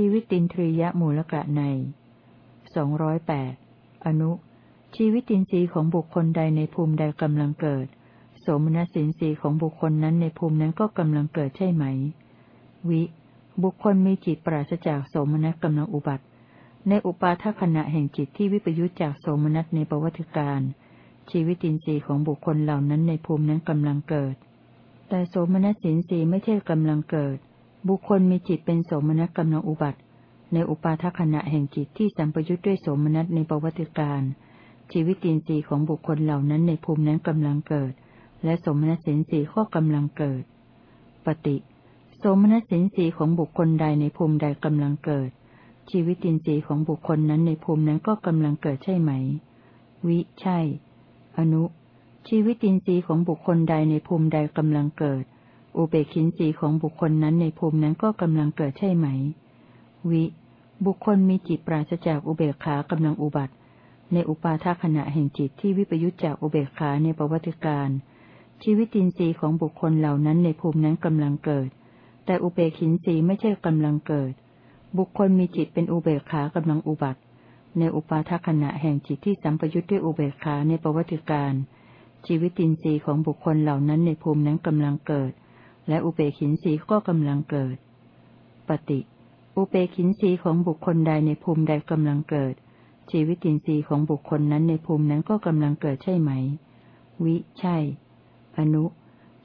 ชีวิตินทรียมูลกะในสองร้อยแปดอนุ ชีวิตินทรีย์ของบุคคลใดในภูมิใดกำลังเกิด โสมนัสินทรีย์ของบุคคลนั้นในภูมินั้นก็กำลังเกิดใช่ไหม วิ บุคคลมีจิตปราศจากโสมนัสกำลังอุบัติ ในอุปาทขณะแห่งจิตที่วิปยุจจากโสมนัสในประวัติการ ชีวิตินทรีย์ของบุคคลเหล่านั้นในภูมินั้นกำลังเกิด แต่โสมนัสสินทรีย์ไม่ใช่กำลังเกิด บุคคลมีจิตเป็นโสมนัสกำลังอุบัติ ในอุปาทขณะแห่งจิตที่สัมปยุจด้วยโสมนัสในประวัติการ ชีวิตินทรีย์ของบุคคลเหล่านั้นในภูมินั้นกำลังเกิด และสมณสินทรีย์ก็กำลังเกิด ปฏิสมณสินทรีย์ของบุคคลใดในภูมิใดกำลังเกิด ชีวิตินทรีย์ของบุคคลนั้นในภูมินั้นก็กำลังเกิดใช่ไหม วิใช่ อนุ ชีวิตินทรีย์ของบุคคลใดในภูมิใดกำลังเกิด อุเบกินทรีของบุคคลนั้นในภูมินั้นก็กำลังเกิดใช่ไหม วิ บุคคลมีจิตปราศจากอุเบกขากำลังอุบัติ ในอุปาทขณะแห่งจิตที่วิปยุจจากอุเบกขาในประวัติการชีวิตินทรีย์ของบุคคลเหล่านั้นในภูมินั้นกำลังเกิด แต่อุเบกินทรีไม่ใช่กำลังเกิด บุคคลมีจิตเป็นอุเบกขากำลังอุบัติ ในอุปาทขณะแห่งจิตที่สัมปยุจด้วยอุเบกขาในประวัติการชีวิตินทรีย์ของบุคคลเหล่านั้นในภูมินั้นกำลังเกิด และอุเบกินทรีก็กำลังเกิด ปฏิ อุเบกินทรีของบุคคลใดในภูมิใดกำลังเกิด ชีวิตินทรีย์ของบุคคลนั้นในภูมินั้นก็กำลังเกิดใช่ไหม วิ ใช่ อนุ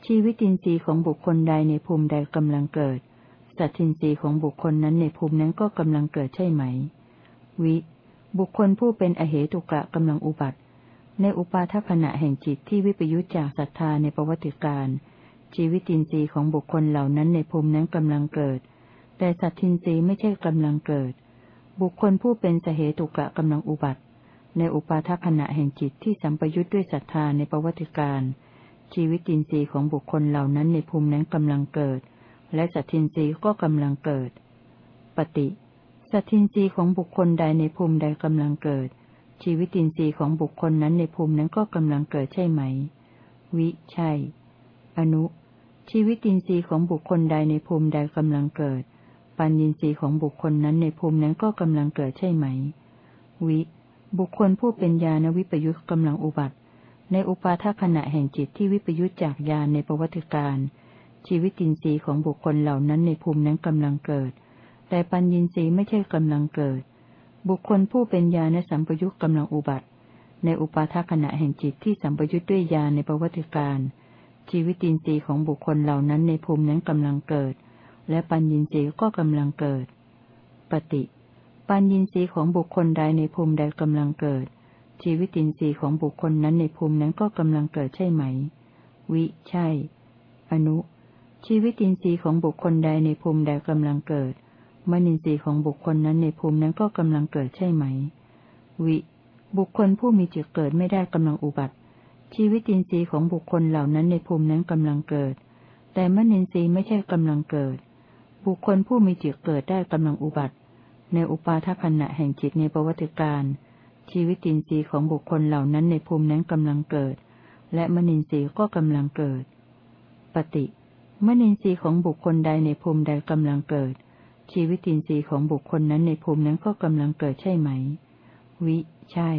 ชีวิตินทรีย์ของบุคคลใดในภูมิใดกำลังเกิด สัตทินทรีย์ของบุคคลนั้นในภูมินั้นก็กำลังเกิดใช่ไหม วิ บุคคลผู้เป็นอเหตุกะกำลังอุบัติ ในอุปาทขณะแห่งจิตที่วิปยุจจากศรัทธาในประวัติการ ชีวิตินทรีย์ของบุคคลเหล่านั้นในภูมินั้นกำลังเกิด แต่สัตทินทรีย์ไม่ใช่กำลังเกิด บุคคลผู้เป็นสเหตุกะกำลังอุบัติ ในอุปาทขณะแห่งจิตที่สัมปยุทธ์ด้วยศรัทธาในประวัติการชีวิตินทรีย์ของบุคคลเหล่านั้นในภูมินั้นกำลังเกิด และสัตทินทรีย์ก็กำลังเกิด ปฏิสัตทินทรีย์ของบุคคลใดในภูมิใดกำลังเกิด ชีวิตินทรีย์ของบุคคลนั้นในภูมินั้นก็กำลังเกิดใช่ไหม วิ ใช่ อนุ ชีวิตินทรีย์ของบุคคลใดในภูมิใดกำลังเกิด ปัญญินทรีย์ของบุคคลนั้นในภูมินั้นก็กำลังเกิดใช่ไหม วิ บุคคลผู้เป็นญาณวิปยุทธกำลังอุบัติ ในอุปาทขณะแห่งจิตที่วิปยุทธจากญาณในประวัติการ ชีวิตินทรีย์ของบุคคลเหล่านั้นในภูมินั้นกำลังเกิด แต่ปัญญินทรีย์ไม่ใช่กำลังเกิด บุคคลผู้เป็นญาณสัมปยุทธกำลังอุบัติ ในอุปาทขณะแห่งจิตที่สัมปยุทธ์ด้วยญาณในประวัติการ ชีวิตินทรีย์ของบุคคลเหล่านั้นในภูมินั้นกำลังเกิด และปัญญินทรีย์ก็กำลังเกิด ปฏิ ปัญญินทรีย์ของบุคคลใดในภูมิใดกำลังเกิด ชีวิตินทรีย์ของบุคคลนั้นในภูมินั้นก็กำลังเกิดใช่ไหม วิ ใช่ อนุ ชีวิตินทรีย์ของบุคคลใดในภูมิใดกำลังเกิดมนินทรีย์ของบุคคลนั้นในภูมินั้นก็กำลังเกิดใช่ไหม วิ บุคคลผู้มีจิตเกิดไม่ได้กำลังอุบัติ ชีวิตินทรีย์ของบุคคลเหล่านั้นในภูมินั้นกำลังเกิด แต่มนินทรีย์ไม่ใช่กำลังเกิด บุคคลผู้มีจิตเกิดได้กำลังอุบัติ ในอุปาทขณะแห่งจิตในประวัติการชีวิตินทรีย์ของบุคคลเหล่านั้นในภูมินั้นกำลังเกิด และมนินทรีย์ก็กำลังเกิด ปฏิมนินทรีย์ของบุคคลใดในภูมิใดกำลังเกิด ชีวิตินทรีย์ของบุคคลนั้นในภูมินั้นก็กำลังเกิดใช่ไหม วิ ใช่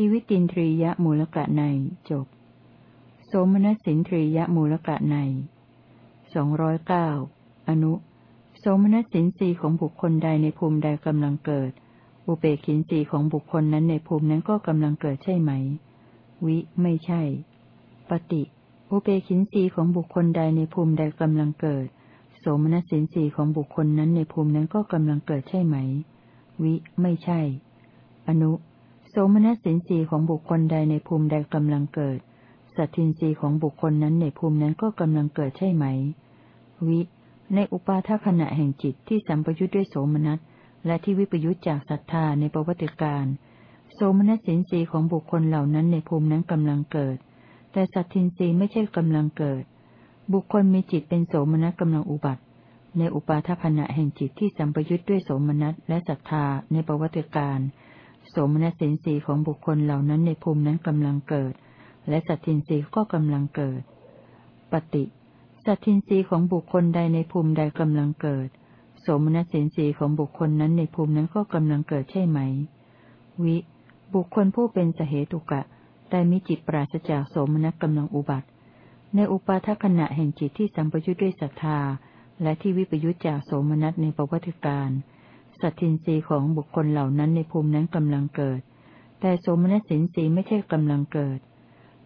ชีวิตินทรียะมูลกะในจบโสมนัสสินทรียะมูลกะในสองร้อยเก้าอนุโสมนัสสินสีของบุคคลใดในภูมิใดกำลังเกิด อุเบกินสีของบุคคลนั้นในภูมินั้นก็กำลังเกิดใช่ไหม วิ ไม่ใช่ ปฏิ อุเบกินสีของบุคคลใดในภูมิใดกำลังเกิด โสมนัสสินสีของบุคคลนั้นในภูมินั้นก็กำลังเกิดใช่ไหม วิ ไม่ใช่ อนุ สมนัสสินสีของบุคคลใดในภูมิใดกำลังเกิด สัตทินสีของบุคคลนั้นในภูมินั้นก็กำลังเกิดใช่ไหม วิ ในอุปาทขณะแห่งจิตที่สัมปยุทธ์ด้วยโสมนัส และที่วิปยุทธจากศรัทธาในประวัติการโสมนัสสินสีของบุคคลเหล่านั้นในภูมินั้นกำลังเกิด แต่สัตทินรีไม่ใช่กำลังเกิด บุคคลมีจิตเป็นโสมนัสกำลังอุบัติ ในอุปาทขณะแห่งจิตที่สัมปยุทธ์ด้วยโสมนัสและศรัทธาในประวัติการ โสมนัสสินสีของบุคคลเหล่านั้นในภูมินั้นกำลังเกิด และสัตทินรีก็กำลังเกิด ปฏิ สัตทินรีของบุคคลใดในภูมิใดกำลังเกิด โสมนัสสินสีของบุคคลนั้นในภูมินั้นก็กำลังเกิดใช่ไหม วิ บุคคลผู้เป็นสเหตุกะได้มีจิตปราศจากโสมนัสกำลังอุบัติ ในอุปาทขณะแห่งจิตที่สัมปยุทธ์ด้วยศรัทธา และที่วิปยุทธจากโสมนัสในประวัติการ สัตทินรีของบุคคลเหล่านั้นในภูมินั้นกำลังเกิด แต่โสมนัสสินสีไม่ใช่กำลังเกิด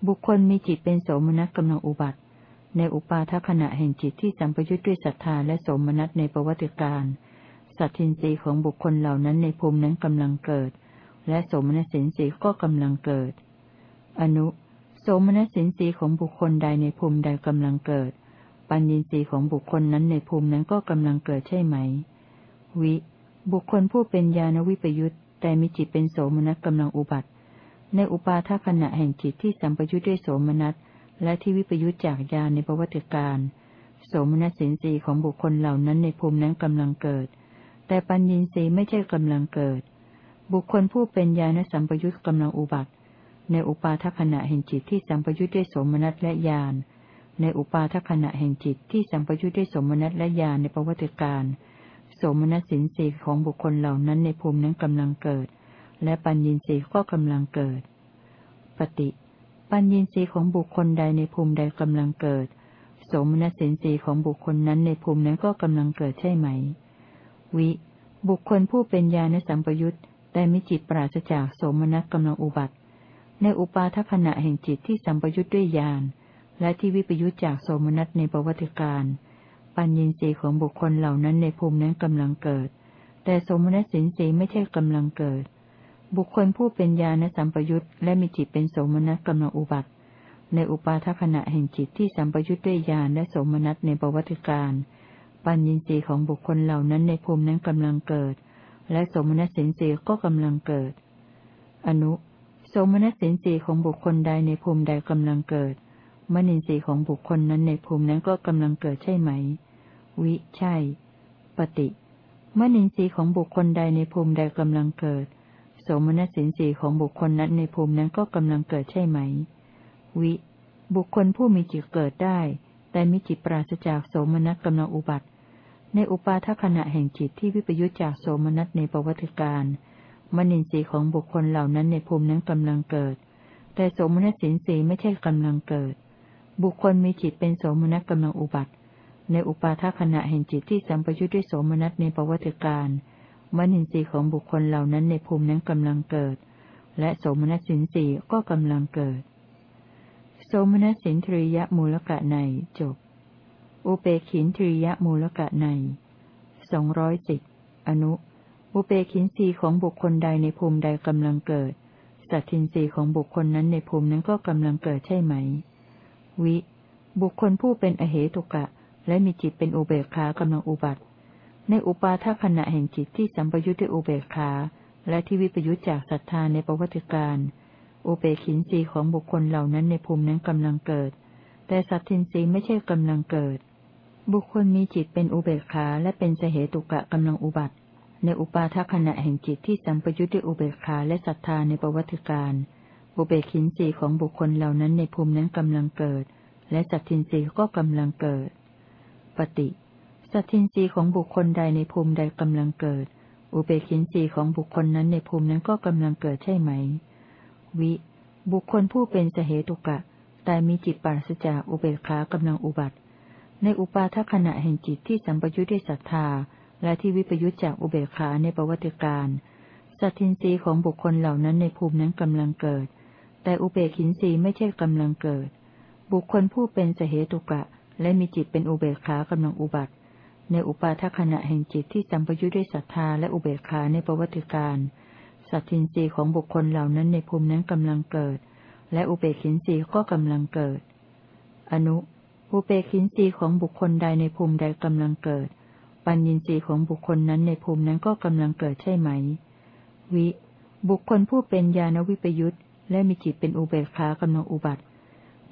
บุคคลมีจิตเป็นโสมนัสกำลังอุบัติ ในอุปาทขณะแห่งจิตที่สัมปยุทธ์ด้วยศรัทธาและโสมนัสในประวัติการสัตทินรีของบุคคลเหล่านั้นในภูมินั้นกำลังเกิด และโสมนัสสินสีก็กำลังเกิด อนุ โสมนัสสินสีของบุคคลใดในภูมิใดกำลังเกิด ปัญญินสีของบุคคลนั้นในภูมินั้นก็กำลังเกิดใช่ไหม วิ บุคคลผู้เป็นญาณวิปยุตแต่มีจิตเป็นโสมนัสกำลังอุบัติ ในอุปาทขณะแห่งจิตที่สัมปยุตด้วยโสมนัสและที่วิปยุตจากญาณในประวัติการโสมนัสสินสีของบุคคลเหล่านั้นในภูมินั้นกำลังเกิด แต่ปัญญินสีไม่ใช่กำลังเกิด บุคคลผู้เป็นญาณสัมปยุตกำลังอุบัติ ในอุปาทขณะแห่งจิตที่สัมปยุทธ์ด้วยสมนัตและญาณในอุปาทขณะแห่งจิตที่สัมปยุทธ์ด้วยสมนัตและญาณในประวัติการ สมนัตสินสีของบุคคลเหล่านั้นในภูมินั้นกำลังเกิด และปัญญินสีก็กำลังเกิด ปฏิ ปัญญินสีของบุคคลใดในภูมิใดกำลังเกิดสมนัตสินสีของบุคคลนั้นในภูมินั้นก็กำลังเกิดใช่ไหม วิ บุคคลผู้เป็นญาณสัมปยุทธ์แต่มิจิตปราศจากสมนัตกำลังอุบัติ ในอุปาทขณะแห่งจิตที่สัมปยุทธ์ด้วยญาณและที่วิปยุทธจากโสมนัสในประวัติการ ปัญญีสีของบุคคลเหล่านั้นในภูมินั้นกำลังเกิด แต่สมนัสสินสีไม่ใช่กำลังเกิด บุคคลผู้เป็นญาณสัมปยุทธ์และมีจิตเป็นสมนัสกำลังอุบัติ ในอุปาทขณะแห่งจิตที่สัมปยุทธ์ด้วยญาณและสมนัสในประวัติการ ปัญญีสีของบุคคลเหล่านั้นในภูมินั้นกำลังเกิด และสมนัสสินสีก็กำลังเกิด อนุ สมนัสสินสีของบุคคลใดในภูมิใดกำลังเกิด มนินทรีย์ของบุคคลนั้นในภูมินั้นก็กำลังเกิดใช่ไหม วิ ใช่ ปฏิ มนินทรีย์ของบุคคลใดในภูมิใดกำลังเกิด โสมนัสสินสีของบุคคลนั้นในภูมินั้นก็กำลังเกิดใช่ไหม วิ บุคคลผู้มีจิตเกิดได้ แต่มีจิตปราศจากโสมนัสกำลังอุบัติ ในอุปาทขณะแห่งจิตที่วิปยุจจากโสมนัสในประวัติการมนินทรีย์ของบุคคลเหล่านั้นในภูมินั้นกำลังเกิด แต่โสมนัสสินทรีย์ไม่ใช่กำลังเกิด บุคคลมีจิตเป็นโสมนัสกำลังอุบัติ ในอุปาทขณะแห่งจิตที่สัมปยุทธ์ด้วยโสมนัสในประวัติการมนินทรีย์ของบุคคลเหล่านั้นในภูมินั้นกำลังเกิด และโสมนัสสินทรีก็กำลังเกิด โสมนัสสินทรียมูลกะในจบ อุเปขินทรียมูลกะในสองร้อยสิบอนุ อุเบกินสีของบุคคลใดในภูมิใดกำลังเกิด สัตทินรีของบุคคลนั้นในภูมินั้นก็กำลังเกิดใช่ไหม วิ บุคคลผู้เป็นอเหตุกะ และมีจิตเป็นอุเบกขากำลังอุบัติ ในอุปาทขณะแห่งจิตที่สัมปยุทธ์ด้วยอุเบกขา และที่วิปยุทธจากศรัทธาในประวัติการ อุเบกินสีของบุคคลเหล่านั้นในภูมินั้นกำลังเกิด แต่สัตทินรีไม่ใช่กำลังเกิด บุคคลมีจิตเป็นอุเบกขาและเป็นเสเหตุกะกำลังอุบัติ ในอุปาทขณะแห่งจิตที่สัมปยุทธ์ด้วยอุเบกขาและศรัทธาในประวัติการอุเบกินสีของบุคคลเหล่านั้นในภูมินั้นกำลังเกิด และสัตทินรีก็กำลังเกิด ปฏิ สัตทินรีของบุคคลใดในภูมิใดกำลังเกิด อุเบกินสีของบุคคลนั้นในภูมินั้นก็กำลังเกิดใช่ไหม วิ บุคคลผู้เป็นสเหตุกะ แต่มีจิตปราศจากอุเบกขากำลังอุบัติ ในอุปาทขณะแห่งจิตที่สัมปยุทธ์ด้วยศรัทธา และที่วิปยุจจากอุเบกขาในประวัติการสัตทินรีของบุคคลเหล่านั้นในภูมินั้นกำลังเกิด แต่อุเบกินรีไม่ใช่กำลังเกิด บุคคลผู้เป็นสเหตุกะ และมีจิตเป็นอุเบกขากำลังอุบัติ ในอุปาทขณะแห่งจิตที่สัมปยุทธ์ด้วยศรัทธาและอุเบกขาในประวัติการสัตทินรีของบุคคลเหล่านั้นในภูมินั้นกำลังเกิด และอุเบกินรีก็กำลังเกิด อนุ อุเบกินรีของบุคคลใดในภูมิใดกำลังเกิด ปัญญีสีของบุคคลนั้นในภูมินั้นก็กำลังเกิดใช่ไหม วิ บุคคลผู้เป็นญาณวิปยุตและมีจิตเป็นอุเบกขากำลังอุบัติ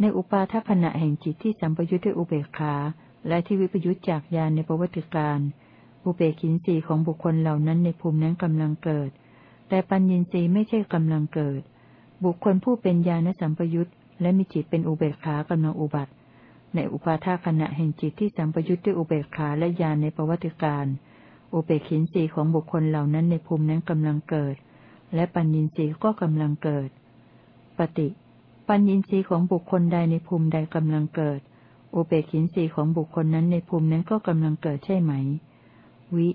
ในอุปาทขณะแห่งจิตที่สัมปยุตด้วยอุเบกขา และที่วิปยุตจากญาณในประวัติการ อุเบกินสีของบุคคลเหล่านั้นในภูมินั้นกำลังเกิด แต่ปัญญีสีไม่ใช่กำลังเกิด บุคคลผู้เป็นญาณสัมปยุตและมีจิตเป็นอุเบกขากำลังอุบัติ ในอุปาทาขณะแห่งจิตที่สัมปยุทธ์ด้วยอุเบกขาและญาณในประวัติการ อุเบกินสีของบุคคลเหล่านั้นในภูมินั้นกำลังเกิด และปัญญินสีก็กำลังเกิด ปฏิ ปัญญินสีย์ของบุคคลใดในภูมิใดกำลังเกิด อุเบกขินสีย์ของบุคคลนั้นในภูมินั้นก็กำลังเกิดใช่ไหม วิ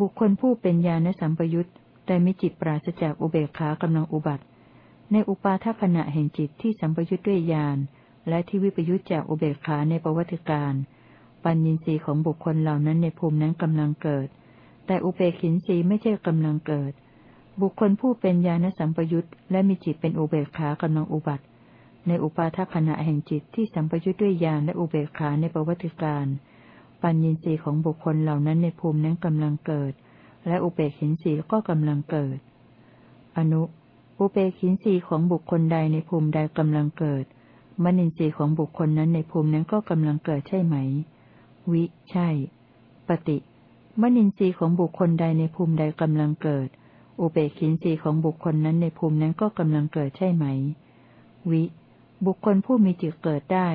บุคคลผู้เป็นญาณสัมปยุตแต่มีจิตปราศจากอุเบกขากำลังอุบัติ ในอุปาทขณะแห่งจิตที่สัมปยุตด้วยญาณและที่วิปยุตจากอุเบกขาในประวัติการปัญญินทรีย์ของบุคคลเหล่านั้นในภูมินั้นกำลังเกิด แต่อุเบกินทรีย์ไม่ใช่กำลังเกิด บุคคลผู้เป็นญาณสัมปยุตและมีจิตเป็นอุเบกขากำลังอุบัติ ในอุปาทขณะแห่งจิตที่สัมปยุตด้วยญาณและอุเบกขาในประวัติการ ปัญญินทรีย์ของบุคคลเหล่านั้นในภูมินั้นกำลังเกิด และอุเบกขินทรีย์ก็กำลังเกิด อนุ อุเบกขินทรีย์ของบุคคลใดในภูมิใดกำลังเกิด มนินทรีย์ของบุคคลนั้นในภูมินั้นก็กำลังเกิดใช่ไหม วิ ใช่ ปฏิ มนินทรีย์ของบุคคลใดในภูมิใดกำลังเกิด อุเบกขินทรีย์ของบุคคลนั้นในภูมินั้นก็กำลังเกิดใช่ไหม วิ บุคคลผู้มีจิตเกิดได้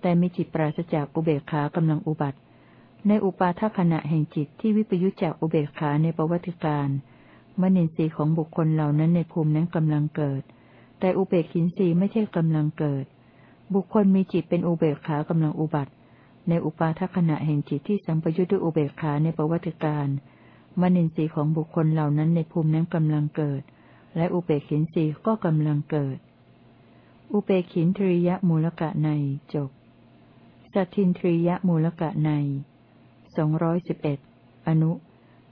แต่มีจิตปราศจากอุเบกขากำลังอุบัติ ในอุปาทขณะแห่งจิตที่วิปยุจจากอุเบกขาในประวัติการมนินทรีย์ของบุคคลเหล่านั้นในภูมินั้นกำลังเกิด แต่อุเบกขินทรีย์ไม่ใช่กำลังเกิด บุคคลมีจิตเป็นอุเบกขากำลังอุบัติ ในอุปาทขณะแห่งจิตที่สัมปยุทธ์ด้วยอุเบกขาในประวัติการมนินทรีย์ของบุคคลเหล่านั้นในภูมินั้นกำลังเกิด และอุเบกขินทรีย์ก็กำลังเกิด อุเบกขินทริยมูลกะในจบสัตทินทริยมูลกะในสองร้อยสิบเอ็ดอนุ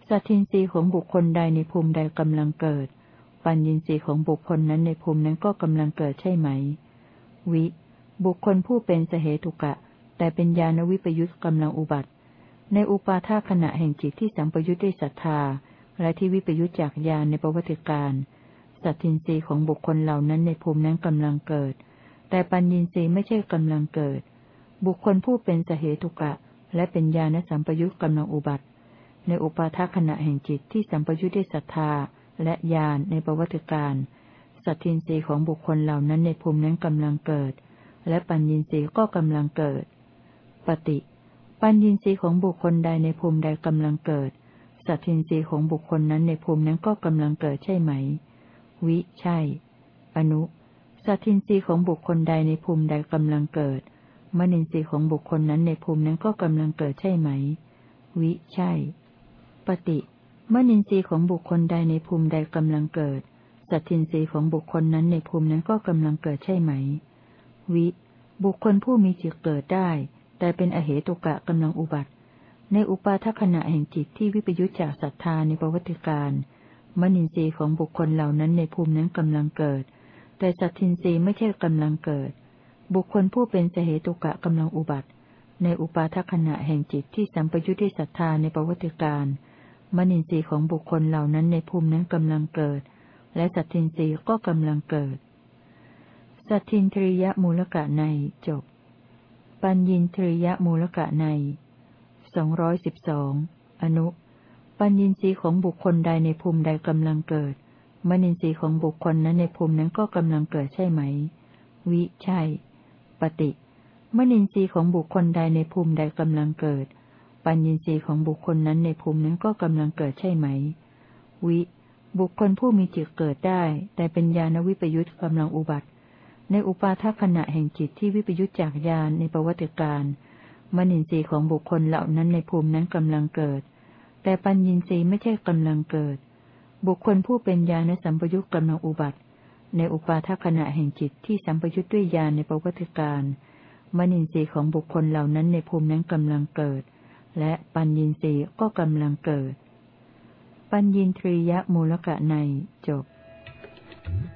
สัตทินทรีของบุคคลใดในภูมิใดกำลังเกิด ปัญญินรีของบุคคลนั้นในภูมินั้นก็กำลังเกิดใช่ไหม วิ บุคคลผู้เป็นสเหตุกะ แต่เป็นญาณวิปยุตกำลังอุบัติ ในอุปาทาขณะแห่งจิตที่สัมปยุตด้วยศรัทธา และที่วิปยุตจากญาณในประวัติการ สัตทินรีของบุคคลเหล่านั้นในภูมินั้นกำลังเกิด แต่ปัญญินรีไม่ใช่กำลังเกิด บุคคลผู้เป็นสเหตุกะ และเป็นญาณสัมปยุตกำลังอุบัติ ในอุปาทขณะแห่งจิตที่สัมปยุตด้วยศรัทธาและญาณในประวัติการสัตทินรีของบุคคลเหล่านั้นในภูมินั้นกำลังเกิด และปัญญินทรีย์ก็กำลังเกิด ปฏิ ปัญญินทรีย์ของบุคคลใดในภูมิใดกำลังเกิดสัตทินทรีย์ของบุคคลนั้นในภูมินั้นก็กำลังเกิดใช่ไหม วิใช่ อนุ สัตทินรีของบุคคลใดในภูมิใดกำลังเกิด มนินทรีย์ของบุคคลนั้นในภูมินั้นก็กำลังเกิดใช่ไหม วิใช่ ปฏิ มนินทรีย์ของบุคคลใดในภูมิใดกำลังเกิด สัตทินรีของบุคคลนั้นในภูมินั้นก็กำลังเกิดใช่ไหม วิ บุคคลผู้มีจิตเกิดได้ แต่เป็นอเหตุกะกำลังอุบัติ ในอุปาทขณะแห่งจิตที่วิปยุจจากศรัทธาในประวัติการ มนินทรีย์ของบุคคลเหล่านั้นในภูมินั้นกำลังเกิด แต่สัตทินทรีย์ไม่ใช่กำลังเกิด บุคคลผู้เป็นเสหตุกะกำลังอุบัติ ในอุปาทขณะแห่งจิตที่สัมปยุทธ์ด้วยศรัทธาในประวัติการมนินทรีย์ของบุคคลเหล่านั้นในภูมินั้นกำลังเกิด และสัตทินทรีย์ก็กำลังเกิด สัตทินทริยมูลกะในจบ ปัญญินทริยมูลกะในสองร้อยสิบสองอนุ ปัญญินทรีย์ของบุคคลใดในภูมิใดกำลังเกิด มณินทรีย์ของบุคคลนั้นในภูมินั้นก็กำลังเกิดใช่ไหม วิใช่ปฏิมณินทรีย์ของบุคคลใดในภูมิใดกำลังเกิด ปัญญินทรีย์ของบุคคลนั้นในภูมินั้นก็กำลังเกิดใช่ไหม วิ บุคคลผู้มีจิตเกิดได้ แต่เป็นญาณวิปยุตกำลังอุบัติ ในอุปาทขณะแห่งจิตที่วิปยุจจากญาณในประวัติการมนินทรีย์ของบุคคลเหล่านั้นในภูมินั้นกำลังเกิด แต่ปัญญินทรีย์ไม่ใช่กำลังเกิด บุคคลผู้เป็นญาณสัมปยุตกำลังอุบัติ ในอุปาทขณะแห่งจิตที่สัมปยุตด้วยญาณในประวัติการมนินทรีย์ของบุคคลเหล่านั้นในภูมินั้นกำลังเกิด และปัญญินทรีย์ก็กำลังเกิด ปัญญินทรียมูลกะในจบ Thank you.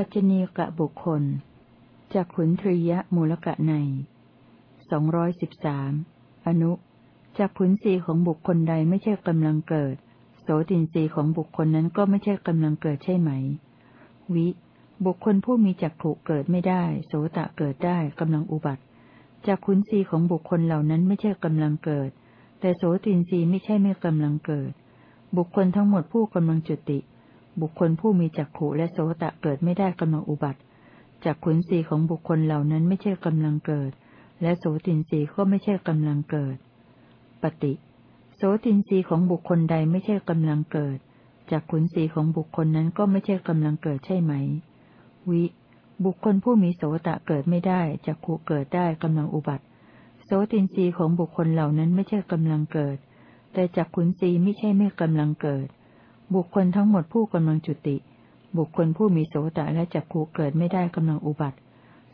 ปัจจเนกะบุคคลจากขุนทริยมูลกะในสองร้อยสิบสามอนุจากขุนสีของบุคคลใดไม่ใช่กำลังเกิด โสตินสีของบุคคลนั้นก็ไม่ใช่กำลังเกิดใช่ไหม วิ บุคคลผู้มีจักขุเกิดไม่ได้ โสตะเกิดได้กำลังอุบัติจากขุนสีของบุคคลเหล่านั้นไม่ใช่กำลังเกิด แต่โสตินสีไม่ใช่ไม่กำลังเกิด บุคคลทั้งหมดผู้กำลังจุติ บุคคลผู้มีจักขุและโสตะเกิดไม่ได้กำลังอุบัติจักขุนสีของบุคคลเหล่านั้นไม่ใช่กำลังเกิด และโสตินสีก็ไม่ใช่กำลังเกิด ปฏิโสตินสีของบุคคลใดไม่ใช่กำลังเกิดจักขุนสีของบุคคลนั้นก็ไม่ใช่กำลังเกิดใช่ไหม วิ บุคคลผู้มีโสตะเกิดไม่ได้จักขุเกิดได้กำลังอุบัติ โสตินสีของบุคคลเหล่านั้นไม่ใช่กำลังเกิด แต่จักขุนสีไม่ใช่ไม่กำลังเกิด บุคคลทั้งหมดผู้กำลังจุติ บุคคลผู้มีโสตะและจักขุเกิดไม่ได้กำลังอุบัติ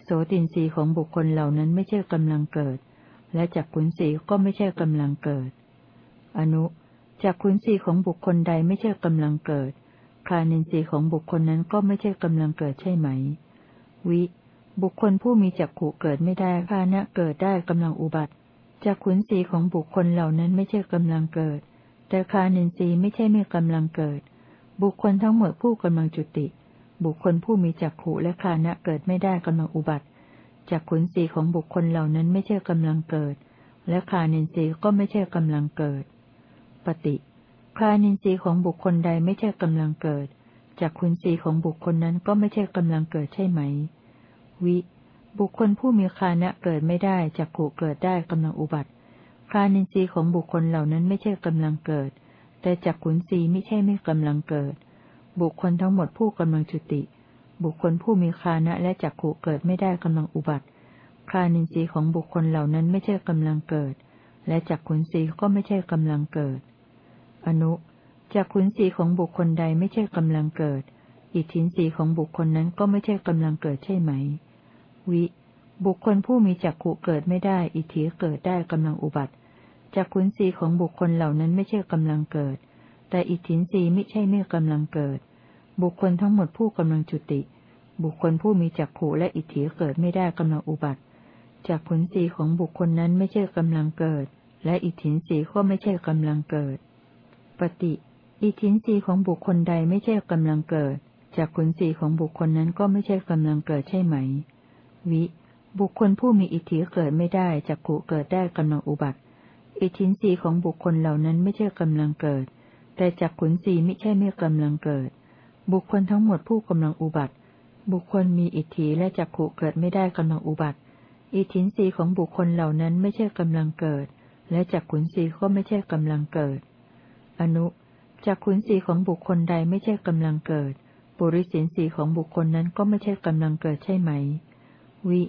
โสตินรีของบุคคลเหล่านั้นไม่ใช่กำลังเกิด และจักขุนสีก็ไม่ใช่กำลังเกิด อนุจักขุนสีของบุคคลใดไม่ใช่กำลังเกิด คานินทรีย์ของบุคคลนั้นก็ไม่ใช่กำลังเกิดใช่ไหม วิ บุคคลผู้มีจักขุเกิดไม่ได้คานะเกิดได้กำลังอุบัติจักขุนสีของบุคคลเหล่านั้นไม่ใช่กำลังเกิด แต่คานินทรีย์ไม่ใช่ไม่กำลังเกิด บุคคลทั้งหมดผู้กำลังจุติ บุคคลผู้มีจักขุและคานะเกิดไม่ได้กำลังอุบัติจักขุนสีของบุคคลเหล่านั้นไม่ใช่กำลังเกิด และคานินทรีย์ก็ไม่ใช่กำลังเกิด ปฏิคานินทรีย์ของบุคคลใดไม่ใช่กำลังเกิดจักขุนสีของบุคคลนั้นก็ไม่ใช่กำลังเกิดใช่ไหม วิ บุคคลผู้มีคานะเกิดไม่ได้จักขุเกิดได้กำลังอุบัติ คานินทรีย์ของบุคคลเหล่านั้นไม่ใช่กำลังเกิด แต่จักขุนสีไม่ใช่ไม่กำลังเกิด บุคคลทั้งหมดผู้กำลังจุติ บุคคลผู้มีคานะและจักขุเกิดไม่ได้กำลังอุบัติคานินทรีย์ของบุคคลเหล่านั้นไม่ใช่กำลังเกิด และจักขุนสีก็ไม่ใช่กำลังเกิด อนุจักขุนสีของบุคคลใดไม่ใช่กำลังเกิด อิทธินสีของบุคคลนั้นก็ไม่ใช่กำลังเกิดใช่ไหม วิ บุคคลผู้มีจักขุเกิดไม่ได้ อิทธิเกิดได้กำลังอุบัติ จากขุนสีของบุคคลเหล่านั้นไม่ใช่กำลังเกิด แต่อิทธินสีไม่ใช่ไม่กำลังเกิด บุคคลทั้งหมดผู้กำลังจุติ บุคคลผู้มีจักขุและอิทธิเกิดไม่ได้กำลังอุบัติจากผลสีของบุคคลนั้นไม่ใช่กำลังเกิด และอิทธินสีก็ไม่ใช่กำลังเกิด ปฏิ อิทธินสีของบุคคลใดไม่ใช่กำลังเกิดจากผลสีของบุคคลนั้นก็ไม่ใช่กำลังเกิดใช่ไหม วิ บุคคลผู้มีอิทธิเกิดไม่ได้จากขุเกิดได้กำลังอุบัติ อิทินสีของบุคคลเหล่านั้นไม่ใช่กำลังเกิด แต่จักขุนสีไม่ใช่ไม่กำลังเกิด บุคคลทั้งหมดผู้กำลังอุบัติ บุคคลมีอิทธิและจักขุเกิดไม่ได้กำลังอุบัติ อิทินสีของบุคคลเหล่านั้นไม่ใช่กำลังเกิด และจักขุนสีก็ไม่ใช่กำลังเกิด อนุจักขุนสีของบุคคลใดไม่ใช่กำลังเกิด ปุริสินสีของบุคคลนั้นก็ไม่ใช่กำลังเกิดใช่ไหม วิ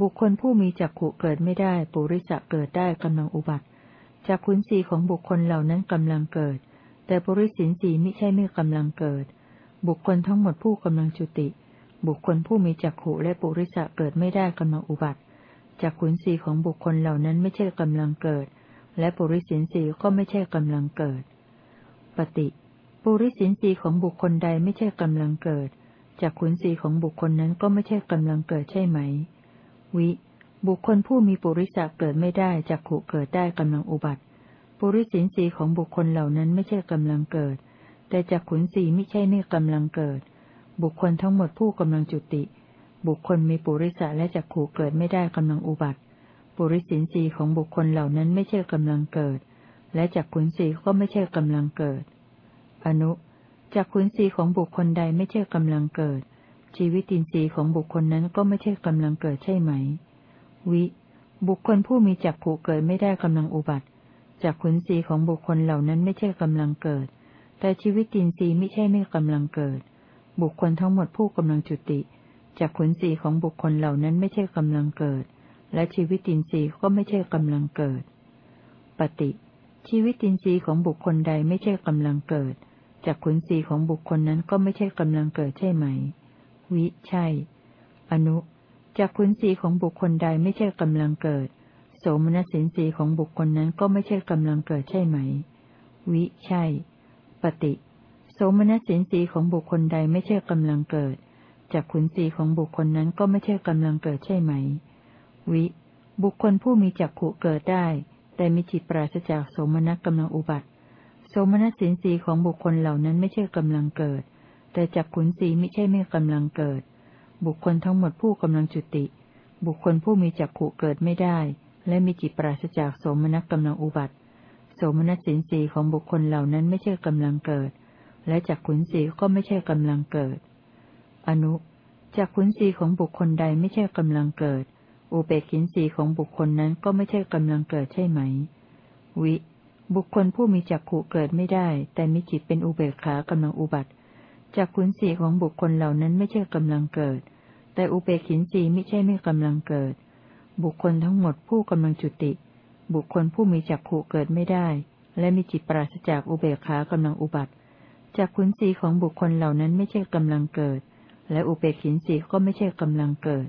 บุคคลผู้มีจักขุเกิดไม่ได้ ปุริสะเกิดได้กำลังอุบัติ จากขุนสีของบุคคลเหล่านั้นกำลังเกิด แต่บริสินสีไม่ใช่ไม่กำลังเกิด บุคคลทั้งหมดผู้กำลังจุติ บุคคลผู้มีจักขุและปุริสะเกิดไม่ได้กำลังอุบัติจากขุนสีของบุคคลเหล่านั้นไม่ใช่กำลังเกิด และปุริสินสีก็ไม่ใช่กำลังเกิด ปฏิปุริสินสีของบุคคลใดไม่ใช่กำลังเกิดจากขุนสีของบุคคลนั้นก็ไม่ใช่กำลังเกิดใช่ไหม วิ บุคคลผู้มีปุริสะเกิดไม่ได้จักขุเกิดได้กำลังอุบัติ ปุริสินสีของบุคคลเหล่านั้นไม่ใช่กำลังเกิด แต่จักขุนสีไม่ใช่ไม่กำลังเกิด บุคคลทั้งหมดผู้กำลังจุติ บุคคลมีปุริสะและจักขุเกิดไม่ได้กำลังอุบัติ ปุริสินสีของบุคคลเหล่านั้นไม่ใช่กำลังเกิด และจักขุนสีก็ไม่ใช่กำลังเกิด อนุจักขุนสีของบุคคลใดไม่ใช่กำลังเกิด ชีวิตินทรีย์ของบุคคลนั้นก็ไม่ใช่กำลังเกิดใช่ไหม วิ บุคคลผู้มีจักขุเกิดไม่ได้กำลังอุบัติจักขุนสีของบุคคลเหล่านั้นไม่ใช่กำลังเกิด แต่ชีวิตตินทรีไม่ใช่ไม่กำลังเกิด บุคคลทั้งหมดผู้กำลังจุติจักขุนสีของบุคคลเหล่านั้นไม่ใช่กำลังเกิด และชีวิตตินทรีก็ไม่ใช่กำลังเกิด ปฏิ ชีวิตตินทรีของบุคคลใดไม่ใช่กำลังเกิดจักขุนสีของบุคคลนั้นก็ไม่ใช่กำลังเกิดใช่ไหม วิ ใช่ อนุ จากขุนสีของบุคคลใดไม่ใช่กำลังเกิด โสมนัสินสีของบุคคลนั้นก็ไม่ใช่กำลังเกิดใช่ไหม วิใช่ ปฏิ โสมนัสินสีของบุคคลใดไม่ใช่กำลังเกิด จากขุนสีของบุคคลนั้นก็ไม่ใช่กำลังเกิดใช่ไหม วิ บุคคลผู้มีจักขุเกิดได้ แต่มีจิตปราศจากโสมนัสกำลังอุบัติ โสมนัสินสีของบุคคลเหล่านั้นไม่ใช่กำลังเกิด แต่จากขุนสีไม่ใช่ไม่กำลังเกิด บุคคลทั้งหมดผู้กำลังจุติ บุคคลผู้มีจักขุเกิดไม่ได้ และมีจิตปราศจากโสมนัสกำลังอุบัติ โสมนัสสินสีของบุคคลเหล่านั้นไม่ใช่กำลังเกิด และจักขุนสีก็ไม่ใช่กำลังเกิด อนุจักขุนสีของบุคคลใดไม่ใช่กำลังเกิด อุเบกินสีของบุคคลนั้นก็ไม่ใช่กำลังเกิดใช่ไหม วิ บุคคลผู้มีจักขุเกิดไม่ได้ แต่มีจิตเป็นอุเบกขากำลังอุบัติ จักขุนสีของบุคคลเหล่านั้นไม่ใช่กำลังเกิด แต่อุเบกินสีไม่ใช่ไม่กำลังเกิด บุคคลทั้งหมดผู้กำลังจุติ บุคคลผู้มีจักขุเกิดไม่ได้ และมีจิตปราศจากอุเบกขากำลังอุบัติจากขุนสีของบุคคลเหล่านั้นไม่ใช่กำลังเกิด และอุเบกินสีก็ไม่ใช่กำลังเกิด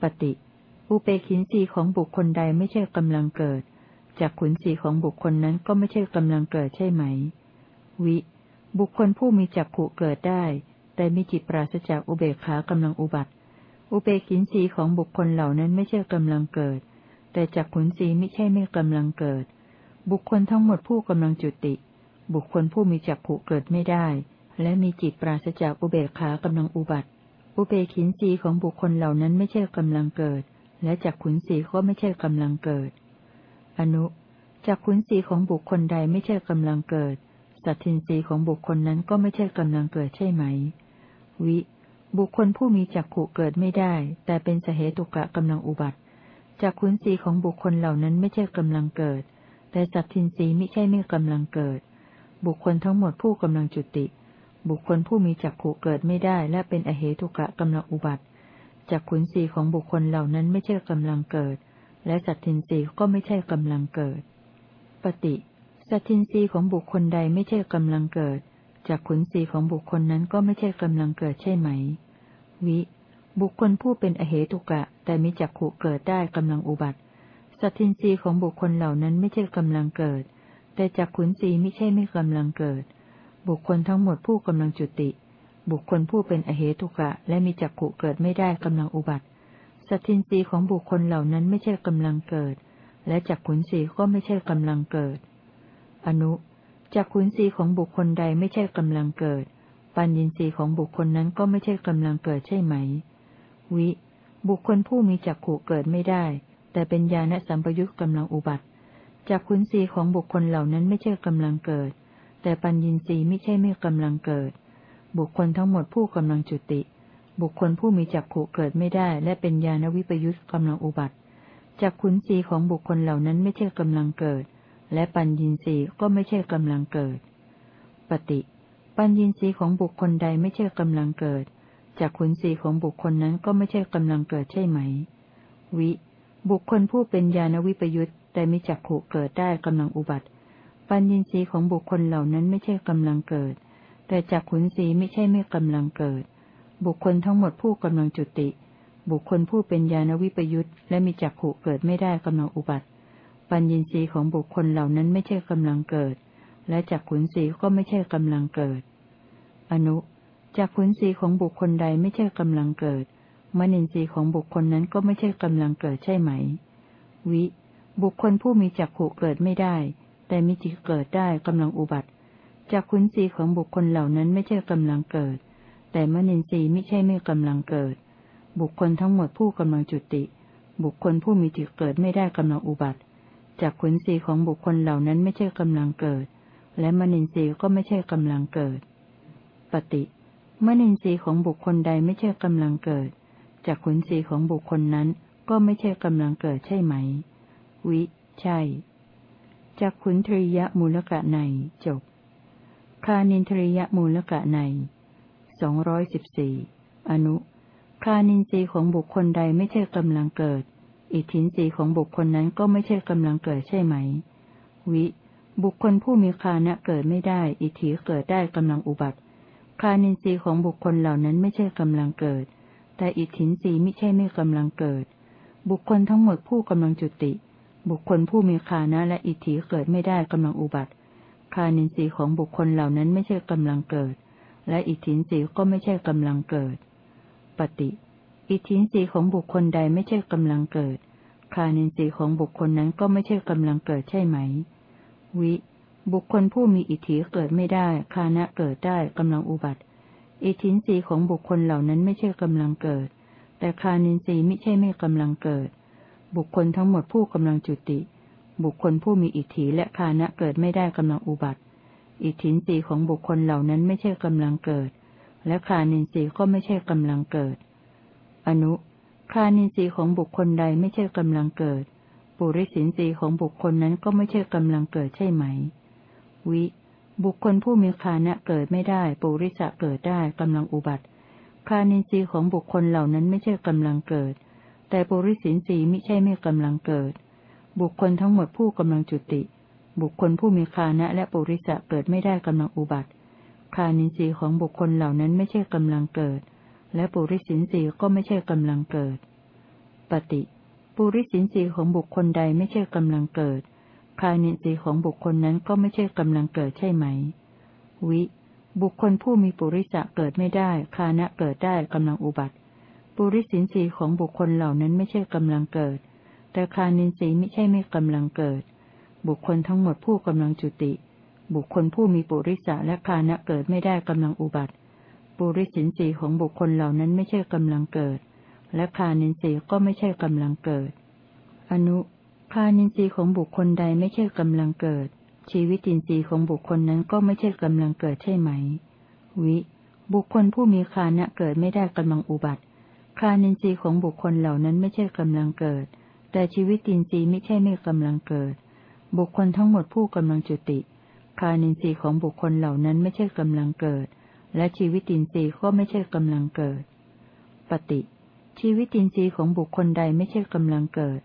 ปฏิ อุเบกินสีของบุคคลใดไม่ใช่กำลังเกิดจากขุนสีของบุคคลนั้นก็ไม่ใช่กำลังเกิดใช่ไหม วิ บุคคลผู้มีจักขุเกิดได้ แต่มีจิตปราศจากอุเบกขากำลังอุบัติ อุเบกินสีของบุคคลเหล่านั้นไม่ใช่กำลังเกิด แต่จากขุนสีไม่ใช่ไม่กำลังเกิด บุคคลทั้งหมดผู้กำลังจุติ บุคคลผู้มีจักขุเกิดไม่ได้ และมีจิตปราศจากอุเบกขากำลังอุบัติ อุเบกินสีของบุคคลเหล่านั้นไม่ใช่กำลังเกิด และจักขุนสีก็ไม่ใช่กำลังเกิด อนุจักขุนสีของบุคคลใดไม่ใช่กำลังเกิด สัตทินสีของบุคคลนั้นก็ไม่ใช่กำลังเกิดใช่ไหม วิ บุคคลผู้มีจักขุเกิดไม่ได้ แต่เป็นสเหตุกะกำลังอุบัติจักขุนสีของบุคคลเหล่านั้นไม่ใช่กำลังเกิด แต่สัตทินสีไม่ใช่ไม่กำลังเกิด บุคคลทั้งหมดผู้กำลังจุติ บุคคลผู้มีจักขู่เกิดไม่ได้ และเป็นอเหตุกะกำลังอุบัติจักขุนสีของบุคคลเหล่านั้นไม่ใช่กำลังเกิด และสัตทินรีก็ไม่ใช่กำลังเกิด ปฏิ สัตทินรีของบุคคลใดไม่ใช่กำลังเกิดจักขุนสีของบุคคลนั้นก็ไม่ใช่กำลังเกิดใช่ไหม วิ บุคคลผู้เป็นอเหตุกะ แต่มีจักขู่เกิดได้กำลังอุบัติสัตทินรีของบุคคลเหล่านั้นไม่ใช่กำลังเกิด แต่จักขุนสีไม่ใช่ไม่กำลังเกิด บุคคลทั้งหมดผู้กำลังจุติ บุคคลผู้เป็นอเหตุกะ และมีจักขุเกิดไม่ได้กำลังอุบัติสัตทินรีของบุคคลเหล่านั้นไม่ใช่กำลังเกิด และจักขุนสีก็ไม่ใช่กำลังเกิด อนุจักขุนสีของบุคคลใดไม่ใช่กำลังเกิด ปัญญินรีของบุคคลนั้นก็ไม่ใช่กำลังเกิดใช่ไหม วิ บุคคลผู้มีจักขุเกิดไม่ได้ แต่เป็นญาณสัมปยุตกำลังอุบัติจากขุนศีของบุคคลเหล่านั้นไม่ใช่กำลังเกิด แต่ปัญญินทรีย์ไม่ใช่ไม่กำลังเกิด บุคคลทั้งหมดผู้กำลังจุติ บุคคลผู้มีจักขุเกิดไม่ได้ และเป็นญาณวิปยุตกำลังอุบัติจากขุนศีของบุคคลเหล่านั้นไม่ใช่กำลังเกิด และปัญญินทรีย์ก็ไม่ใช่กำลังเกิด ปฏิ ปัญญินทรีย์ของบุคคลใดไม่ใช่กำลังเกิด จากขุนศีของบุคคลนั้นก็ไม่ใช่กำลังเกิดใช่ไหม วิ บุคคลผู้เป็นญาณวิปยุตแต่มีจักขุเกิดได้กำลังอุบัติ ปัญญีสีของบุคคลเหล่านั้นไม่ใช่กำลังเกิด แต่จักขุนสีไม่ใช่ไม่กำลังเกิด บุคคลทั้งหมดผู้กำลังจุติ บุคคลผู้เป็นญาณวิปยุตและมีจักขุเกิดไม่ได้กำลังอุบัติ ปัญญีสีของบุคคลเหล่านั้นไม่ใช่กำลังเกิด และจักขุนสีก็ไม่ใช่กำลังเกิด อนุจักขุนสีของบุคคลใดไม่ใช่กำลังเกิด มนินทรีย์ของบุคคลนั้นก็ไม่ใช่กำลังเกิดใช่ไหม วิ บุคคลผู้มีจักขุเกิดไม่ได้ แต่มีจิตเกิดได้กำลังอุบัติจักขุนสีของบุคคลเหล่านั้นไม่ใช่กำลังเกิด แต่มนินทรีย์ไม่ใช่ไม่กำลังเกิด บุคคลทั้งหมดผู้กำลังจุติ บุคคลผู้มีจิตเกิดไม่ได้กำลังอุบัติ จักขุนสีของบุคคลเหล่านั้นไม่ใช่กำลังเกิด และมนินทรีย์ก็ไม่ใช่กำลังเกิด ปฏิมนินทรีย์ของบุคคลใดไม่ใช่กำลังเกิดจักขุนสีของบุคคลนั้นก็ไม่ใช่กำลังเกิดใช่ไหม วิ ใช่จากขุนทริยมูลกะในจบ คานินทริยมูลกะในสองร้อยสิบสี่อนุ คานินทรีย์ของบุคคลใดไม่ใช่กำลังเกิด อิทธินทรีย์ของบุคคลนั้นก็ไม่ใช่กำลังเกิดใช่ไหม วิ บุคคลผู้มีคานะเกิดไม่ได้ อิทธิเกิดได้กำลังอุบัติ คานินทรีย์ของบุคคลเหล่านั้นไม่ใช่กำลังเกิด แต่อิทธินทรีย์ไม่ใช่ไม่กำลังเกิด บุคคลทั้งหมดผู้กำลังจุติ บุคคลผู้มีคานะและอิทธิเกิดไม่ได้กำลังอุบัติ คานินทรีย์ของบุคคลเหล่านั้นไม่ใช่กำลังเกิด และอิทธินทรีย์ก็ไม่ใช่กำลังเกิด ปฏิ อิทธินรีของบุคคลใดไม่ใช่กำลังเกิด คานินทรีย์ของบุคคลนั้นก็ไม่ใช่กำลังเกิดใช่ไหม วิ บุคคลผู้มีอิทธิเกิดไม่ได้ คานะเกิดได้กำลังอุบัติ อิทธินรีของบุคคลเหล่านั้นไม่ใช่กำลังเกิด แต่คานินทรีย์ไม่ใช่ไม่กำลังเกิด บุคคลทั้งหมดผู้กำลังจุติ บุคคลผู้มีอิทธิและคานะเกิดไม่ได้กำลังอุบัติ อิทธินรีของบุคคลเหล่านั้นไม่ใช่กำลังเกิด และคานินทรีย์ก็ไม่ใช่กำลังเกิด อนุคานินทรีย์ของบุคคลใดไม่ใช่กำลังเกิด ปุริสินทรีย์ของบุคคลนั้นก็ไม่ใช่กำลังเกิดใช่ไหม วิ บุคคลผู้มีคานะเกิดไม่ได้ ปุริสะเกิดได้กำลังอุบัติคานินทรีย์ของบุคคลเหล่านั้นไม่ใช่กำลังเกิด แต่ปุริสินทรีย์ไม่ใช่ไม่กำลังเกิด บุคคลทั้งหมดผู้กำลังจุติ บุคคลผู้มีคานะและปุริสะเกิดไม่ได้กำลังอุบัติคานินทรีย์ของบุคคลเหล่านั้นไม่ใช่กำลังเกิด และปุริสินทรีก็ไม่ใช่กำลังเกิด ปฏิปุริสินทรีของบุคคลใดไม่ใช่กำลังเกิด คานินทรีของบุคคลนั้นก็ไม่ใช่กำลังเกิดใช่ไหม วิ บุคคลผู้มีปุริสะเกิดไม่ได้ คานะเกิดได้กำลังอุบัติ ปุริสินทรีของบุคคลเหล่านั้นไม่ใช่กำลังเกิด แต่คานินทรีไม่ใช่ไม่กำลังเกิด บุคคลทั้งหมดผู้กำลังจุติ บุคคลผู้มีปุริสะและคานะเกิดไม่ได้กำลังอุบัติ ปุริสินสีของบุคคลเหล่านั้นไม่ใช่กำลังเกิด และคานินสีก็ไม่ใช่กำลังเกิด อนุคานินสีของบุคคลใดไม่ใช่กำลังเกิด ชีวิตินทรีย์ของบุคคลนั้นก็ไม่ใช่กำลังเกิดใช่ไหม วิ บุคคลผู้มีคานะเกิดไม่ได้กำลังอุบัติ คานินทรีย์ของบุคคลเหล่านั้นไม่ใช่กำลังเกิด แต่ชีวิตินทรีย์ไม่ใช่ไม่กำลังเกิด บุคคลทั้งหมดผู้กำลังจุติ คานินทรีย์ของบุคคลเหล่านั้นไม่ใช่กำลังเกิด และชีวิตินทรีย์ก็ไม่ใช่กำลังเกิด ปฏิ ชีวิตินทรีย์ของบุคคลใดไม่ใช่กำลังเกิด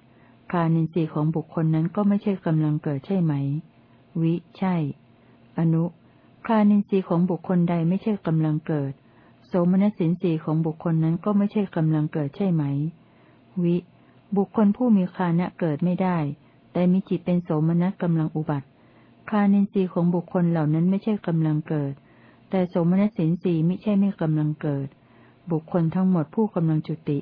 คานินทรีย์ของบุคคลนั้นก็ไม่ใช่กำลังเกิดใช่ไหม วิ ใช่ อนุคานินทรีย์ของบุคคลใดไม่ใช่กำลังเกิด โสมนัสินทรีย์ของบุคคลนั้นก็ไม่ใช่กำลังเกิดใช่ไหม วิ บุคคลผู้มีคานะเกิดไม่ได้ แต่มีจิตเป็นโสมนัสกำลังอุบัติ คานินทรีย์ของบุคคลเหล่านั้นไม่ใช่กำลังเกิด แต่สมนัสสินทรีไม่ใช่ไม่กำลังเกิด บุคคลทั้งหมดผู้กำลังจุติ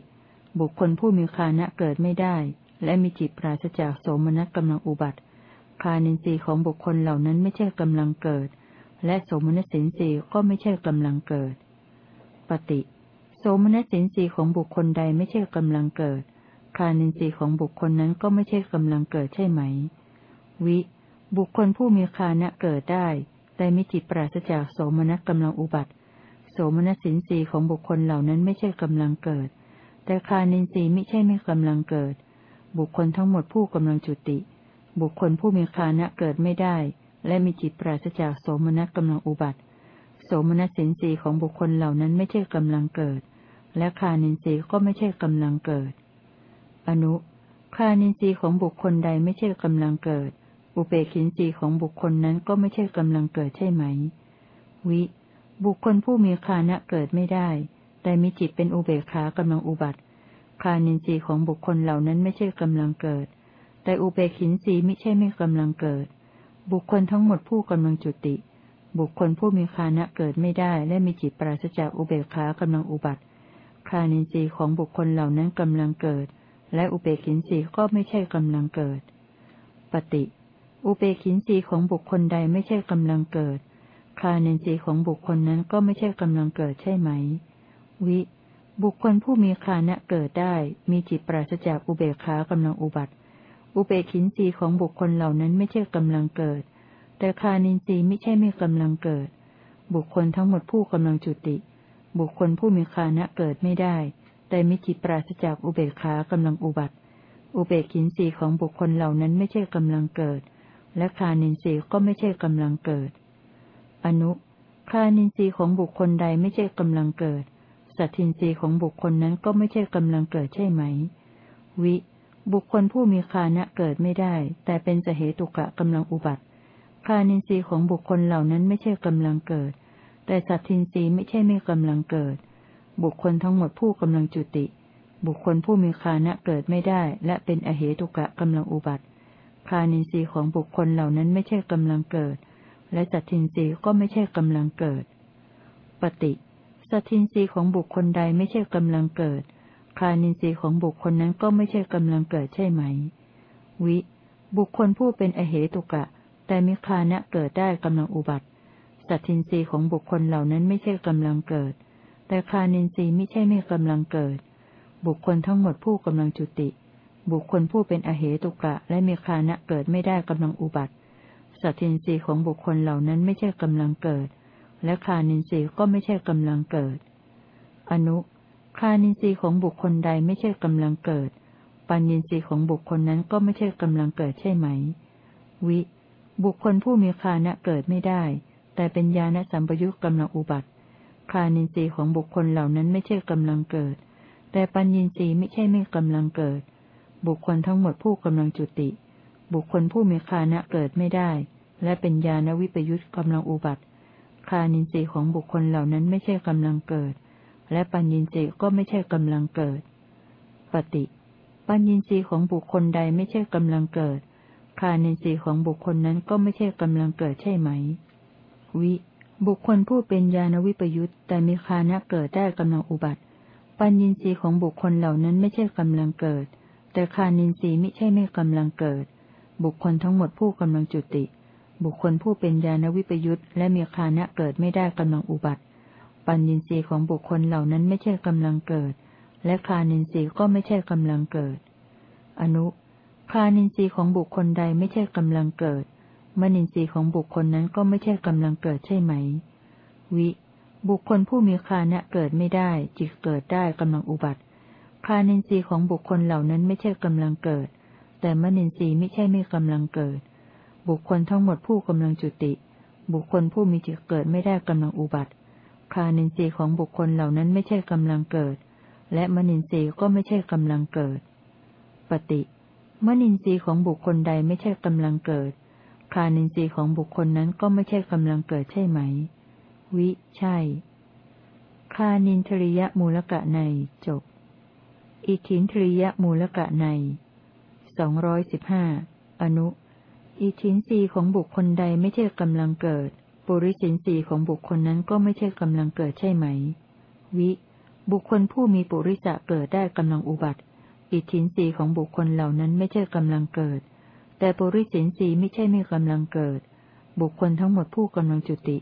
บุคคลผู้มีคานะเกิดไม่ได้ และมีจิตปราศจากโสมนัสกำลังอุบัติ คานินทรีย์ของบุคคลเหล่านั้นไม่ใช่กำลังเกิด และสมนัสสินทรีก็ไม่ใช่กำลังเกิด ปฏิ โสมนัสสินทรีของบุคคลใดไม่ใช่กำลังเกิด คานินทรีย์ของบุคคลนั้นก็ไม่ใช่กำลังเกิดใช่ไหม วิ บุคคลผู้มีคานะเกิดได้ แต่มีจิตปราศจากโสมนัสกำลังอุบัติ โสมนัสสินทรีของบุคคลเหล่านั้นไม่ใช่กำลังเกิด แต่คานินทรีไม่ใช่ไม่กำลังเกิด บุคคลทั้งหมดผู้กำลังจุติ บุคคลผู้มีคานะเกิดไม่ได้ และมีจิตปราศจากโสมนัสกำลังอุบัติ โสมนัสสินทรีของบุคคลเหล่านั้นไม่ใช่กำลังเกิด และคานินทรีก็ไม่ใช่กำลังเกิด อนุคานินทรีย์ของบุคคลใดไม่ใช่กำลังเกิด อุเบกินทรีของบุคคลนั้นก็ไม่ใช่กำลังเกิดใช่ไหม วิ บุคคลผู้มีคานะเกิดไม่ได้ แต่มีจิตเป็นอุเบกขากำลังอุบัติ คานินทรีย์ของบุคคลเหล่านั้นไม่ใช่กำลังเกิด แต่อุเบกินทรีไม่ใช่ไม่กำลังเกิด บุคคลทั้งหมดผู้กำลังจุติ บุคคลผู้มีคานะเกิดไม่ได้ และมีจิตปราศจากอุเบกขากำลังอุบัติ คานินทรีย์ของบุคคลเหล่านั้นกำลังเกิด และอุเบกินสีก็ไม่ใช่กำลังเกิด ปฏิ อุเบกินสีของบุคคลใดไม่ใช่กำลังเกิด คาเนนสีของบุคคลนั้นก็ไม่ใช่กำลังเกิดใช่ไหม วิ บุคคลผู้มีคานะเกิดได้ มีจิตปราศจากอุเบกขากำลังอุบัติ อุเบกินสีของบุคคลเหล่านั้นไม่ใช่กำลังเกิด แต่คานินสีไม่ใช่ไม่กำลังเกิด บุคคลทั้งหมดผู้กำลังจุติ บุคคลผู้มีคานะเกิดไม่ได้ แต่มิจิตปราศจากอุเบกขากำลังอุบัติ อุเบกินสีของบุคคลเหล่านั้นไม่ใช่กำลังเกิด และคานินสีก็ไม่ใช่กำลังเกิด อนุคานินสีของบุคคลใดไม่ใช่กำลังเกิด สัตทินสีของบุคคลนั้นก็ไม่ใช่กำลังเกิดใช่ไหม วิ บุคคลผู้มีคานะเกิดไม่ได้ แต่เป็นสเหตุกะกำลังอุบัติ คานินสีของบุคคลเหล่านั้นไม่ใช่กำลังเกิด แต่สัตทินสีไม่ใช่ไม่กำลังเกิด บุคคลทั้งหมดผู้กำลังจุติ บุคคลผู้มีคานะเกิดไม่ได้ และเป็นอเหตุกะกำลังอุบัติ คานินทรีย์ของบุคคลเหล่านั้นไม่ใช่กำลังเกิด และสัตทินทรีย์ก็ไม่ใช่กำลังเกิด ปฏิสัตทินทรีย์ของบุคคลใดไม่ใช่กำลังเกิด คานินทรีย์ของบุคคลนั้นก็ไม่ใช่กำลังเกิดใช่ไหม วิ บุคคลผู้เป็นอเหตุกะ แต่มีคานะเกิดได้กำลังอุบัติ สัตทินทรีย์ของบุคคลเหล่านั้นไม่ใช่กำลังเกิด แต่คานินทรีย์ไม่ใช่ไม่กำลังเกิด บุคคลทั้งหมดผู้กำลังจุติ บุคคลผู้เป็นอเหตุกะและมีคานะเกิดไม่ได้กำลังอุบัติสัตินรีของบุคคลเหล่านั้นไม่ใช่กำลังเกิด และคานินทรีย์ก็ไม่ใช่กำลังเกิด อนุคานินทรีย์ของบุคคลใดไม่ใช่กำลังเกิด ปัญญินทรีย์ของบุคคลนั้นก็ไม่ใช่กำลังเกิดใช่ไหม วิ บุคคลผู้มีคานะเกิดไม่ได้ แต่เป็นญาณสัมปยุตกำลังอุบัติ คานินทรีย์ของบุคคลเหล่านั้นไม่ใช่กำลังเกิด แต่ปัญญินทรีย์ไม่ใช่ไม่กำลังเกิด บุคคลทั้งหมดผู้กำลังจุติ บุคคลผู้มีคานะเกิดไม่ได้ และเป็นญาณวิปยุตกำลังอุบัติ คานินทรีย์ของบุคคลเหล่านั้นไม่ใช่กำลังเกิด และปัญญินทรีย์ก็ไม่ใช่กำลังเกิด ปฏิ ปัญญินทรีย์ของบุคคลใดไม่ใช่กำลังเกิด คานินทรีย์ของบุคคลนั้นก็ไม่ใช่กำลังเกิดใช่ไหม วิ บุคคลผู้เป็นญาณวิปยุตแต่มีคานะเกิดได้กำลังอุบัติ ปัญญินทรีย์ของบุคคลเหล่านั้นไม่ใช่กำลังเกิด แต่คานินทรีย์ไม่ใช่ไม่กำลังเกิด บุคคลทั้งหมดผู้กำลังจุติ บุคคลผู้เป็นญาณวิปยุตและมีคานะเกิดไม่ได้กำลังอุบัติ ปัญญินทรีย์ของบุคคลเหล่านั้นไม่ใช่กำลังเกิด และคานินทรีย์ก็ไม่ใช่กำลังเกิด อนุคานินทรีย์ของบุคคลใดไม่ใช่กำลังเกิด มนินทรีย์ของบุคคลนั้นก็ไม่ใช่กำลังเกิดใช่ไหม วิ บุคคลผู้มีคานะเกิดไม่ได้ จิตเกิดได้กำลังอุบัติ คานินทรีย์ของบุคคลเหล่านั้นไม่ใช่กำลังเกิด แต่มนินทรีย์ไม่ใช่ไม่กำลังเกิด บุคคลทั้งหมดผู้กำลังจุติ บุคคลผู้มีจิตเกิดไม่ได้กำลังอุบัติ คานินทรีย์ของบุคคลเหล่านั้นไม่ใช่กำลังเกิด และมนินทรีย์ก็ไม่ใช่กำลังเกิด ปฏิมนินทรีย์ของบุคคลใดไม่ใช่กำลังเกิด คานินทรีย์ของบุคคลนั้นก็ไม่ใช่กำลังเกิดใช่ไหม วิ ใช่ คานินทริยมูลกะในจบ อิทินทริยมูลกะในสองร้อยสิบห้าอนุ อิทินรีของบุคคลใดไม่ใช่กำลังเกิด ปุริสินรีของบุคคลนั้นก็ไม่ใช่กำลังเกิดใช่ไหม วิ บุคคลผู้มีปุริสะเกิดได้กำลังอุบัติ อิทินรีของบุคคลเหล่านั้นไม่ใช่กำลังเกิด แต่ปุริสินรีไม่ใช่ไม่กำลังเกิด บุคคลทั้งหมดผู้กำลังจุติ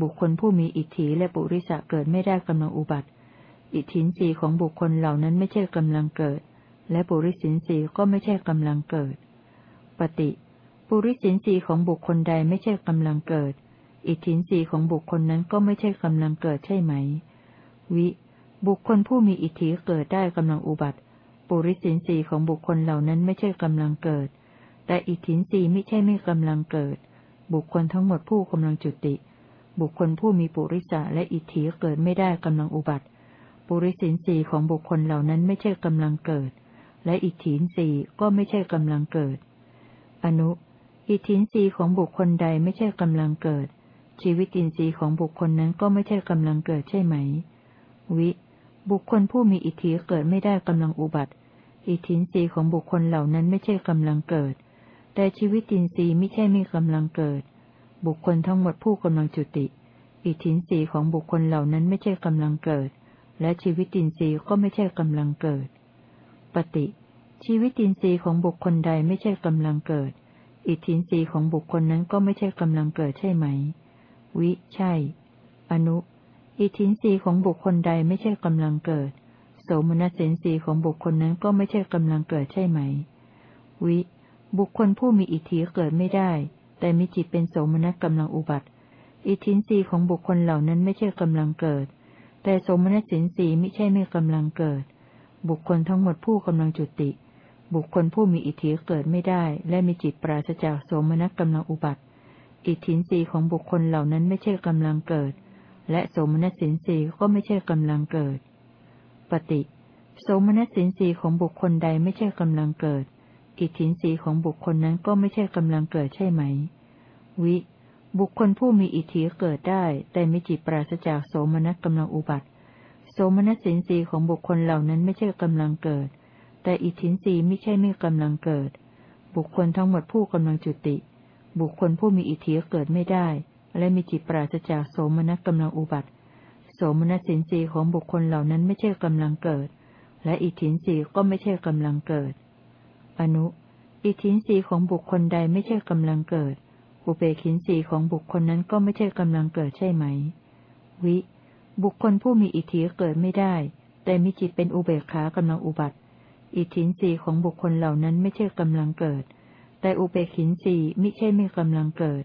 บุคคลผู้มีอิทธิและปุริสะเกิดไม่ได้กำลังอุบัติ อิทินรีของบุคคลเหล่านั้นไม่ใช่กำลังเกิด และปุริสินสีก็ไม่ใช่กำลังเกิด ปฏิปุริสินสีของบุคคลใดไม่ใช่กำลังเกิด อิทธินสีของบุคคลนั้นก็ไม่ใช่กำลังเกิดใช่ไหม วิ บุคคลผู้มีอิทธิเกิดได้กำลังอุบัติ ปุริสินสีของบุคคลเหล่านั้นไม่ใช่กำลังเกิด แต่อิทธินสีไม่ใช่ไม่กำลังเกิด บุคคลทั้งหมดผู้กำลังจุติ บุคคลผู้มีปุริสะและอิทธิเกิดไม่ได้กำลังอุบัติ ปุริสินสีของบุคคลเหล่านั้นไม่ใช่กำลังเกิด และอิทธินสีก็ไม่ใช่กำลังเกิด อนุ อิทธินสีของบุคคลใดไม่ใช่กำลังเกิด ชีวิตินทรีย์ของบุคคลนั้นก็ไม่ใช่กำลังเกิดใช่ไหม วิ บุคคลผู้มีอิทธิเกิดไม่ได้กำลังอุบัติ อิทธินสีของบุคคลเหล่านั้นไม่ใช่กำลังเกิด แต่ชีวิตินทรีย์ไม่ใช่ไม่กำลังเกิด บุคคลทั้งหมดผู้กำลังจุติ อิทธินสีของบุคคลเหล่านั้นไม่ใช่กำลังเกิด และชีวิตินทรีย์ก็ไม่ใช่กำลังเกิด ปฏิ ชีวิตินทรีย์ของบุคคลใดไม่ใช่กำลังเกิด อิทธินทรีย์ของบุคคลนั้นก็ไม่ใช่กำลังเกิดใช่ไหม วิ ใช่ อนุ อิทธินทรีย์ของบุคคลใดไม่ใช่กำลังเกิด โสมนัสสินทรีย์ของบุคคลนั้นก็ไม่ใช่กำลังเกิดใช่ไหม วิ บุคคลผู้มีอิทธิเกิดไม่ได้ แต่มีจิตเป็นโสมนัสกำลังอุบัติ อิทธินทรีย์ของบุคคลเหล่านั้นไม่ใช่กำลังเกิด แต่สมนัสสินทรีไม่ใช่ไม่กำลังเกิด บุคคลทั้งหมดผู้กำลังจุติ บุคคลผู้มีอิทธิเกิดไม่ได้ และมีจิตปราศจากสมนัสกำลังอุบัติ อิทธินรีของบุคคลเหล่านั้นไม่ใช่กำลังเกิด และสมนัสสินรีก็ไม่ใช่กำลังเกิด ปฏิสมนัสสินรีของบุคคลใดไม่ใช่กำลังเกิด อิทธินรีของบุคคลนั้นก็ไม่ใช่กำลังเกิดใช่ไหม วิ บุคคลผู้มีอิทธิเกิดได้ แต่มีจิตปราศจากโสมนัสกำลังอุบัติ โสมนัสสินสีของบุคคลเหล่านั้นไม่ใช่กำลังเกิด แต่อิทธินสีไม่ใช่ไม่กำลังเกิด บุคคลทั้งหมดผู้กำลังจุติ บุคคลผู้มีอิทธิเกิดไม่ได้ และมีจิตปราศจากโสมนัสกำลังอุบัติ โสมนัสสินสีของบุคคลเหล่านั้นไม่ใช่กำลังเกิด และอิทธินสีก็ไม่ใช่กำลังเกิด อนุ อิทธินสีของบุคคลใดไม่ใช่กำลังเกิด อุเบกินสีของบุคคลนั้นก็ไม่ใช่กำลังเกิดใช่ไหม วิ บุคคลผู้มีอิทธิเกิดไม่ได้ แต่มีจิตเป็นอุเบกขากำลังอุบัติ อิทธินสีของบุคคลเหล่านั้นไม่ใช่กำลังเกิด แต่อุเบกขินสีไมิใช่ไม่กำลังเกิด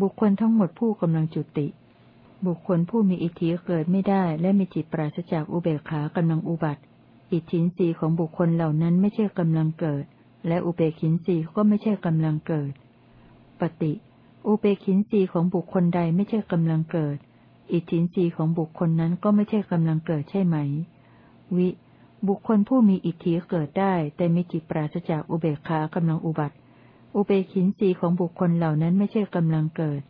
บุคคลทั้งหมดผู้กำลังจุติ บุคคลผู้มีอิทธิเกิดไม่ได้และมีจิตปราศจากอุเบกขากำลังอุบัติ อิทธินสีของบุคคลเหล่านั้นไม่ใช่กำลังเกิด และอุเบกขินสีก็ไม่ใช่กำลังเกิด ปฏิอุเบกขินสีของบุคคลใดไม่ใช่กำลังเกิด อิทธินสีของบุคคลนั้นก็ไม่ใช่กำลังเกิดใช่ไหม วิ บุคคลผู้มีอิทธิเกิดได้ แต่มีจิตปราศจากอุเบกขากำลังอุบัติ อุเบกินสีของบุคคลเหล่านั้นไม่ใช่กำลังเกิด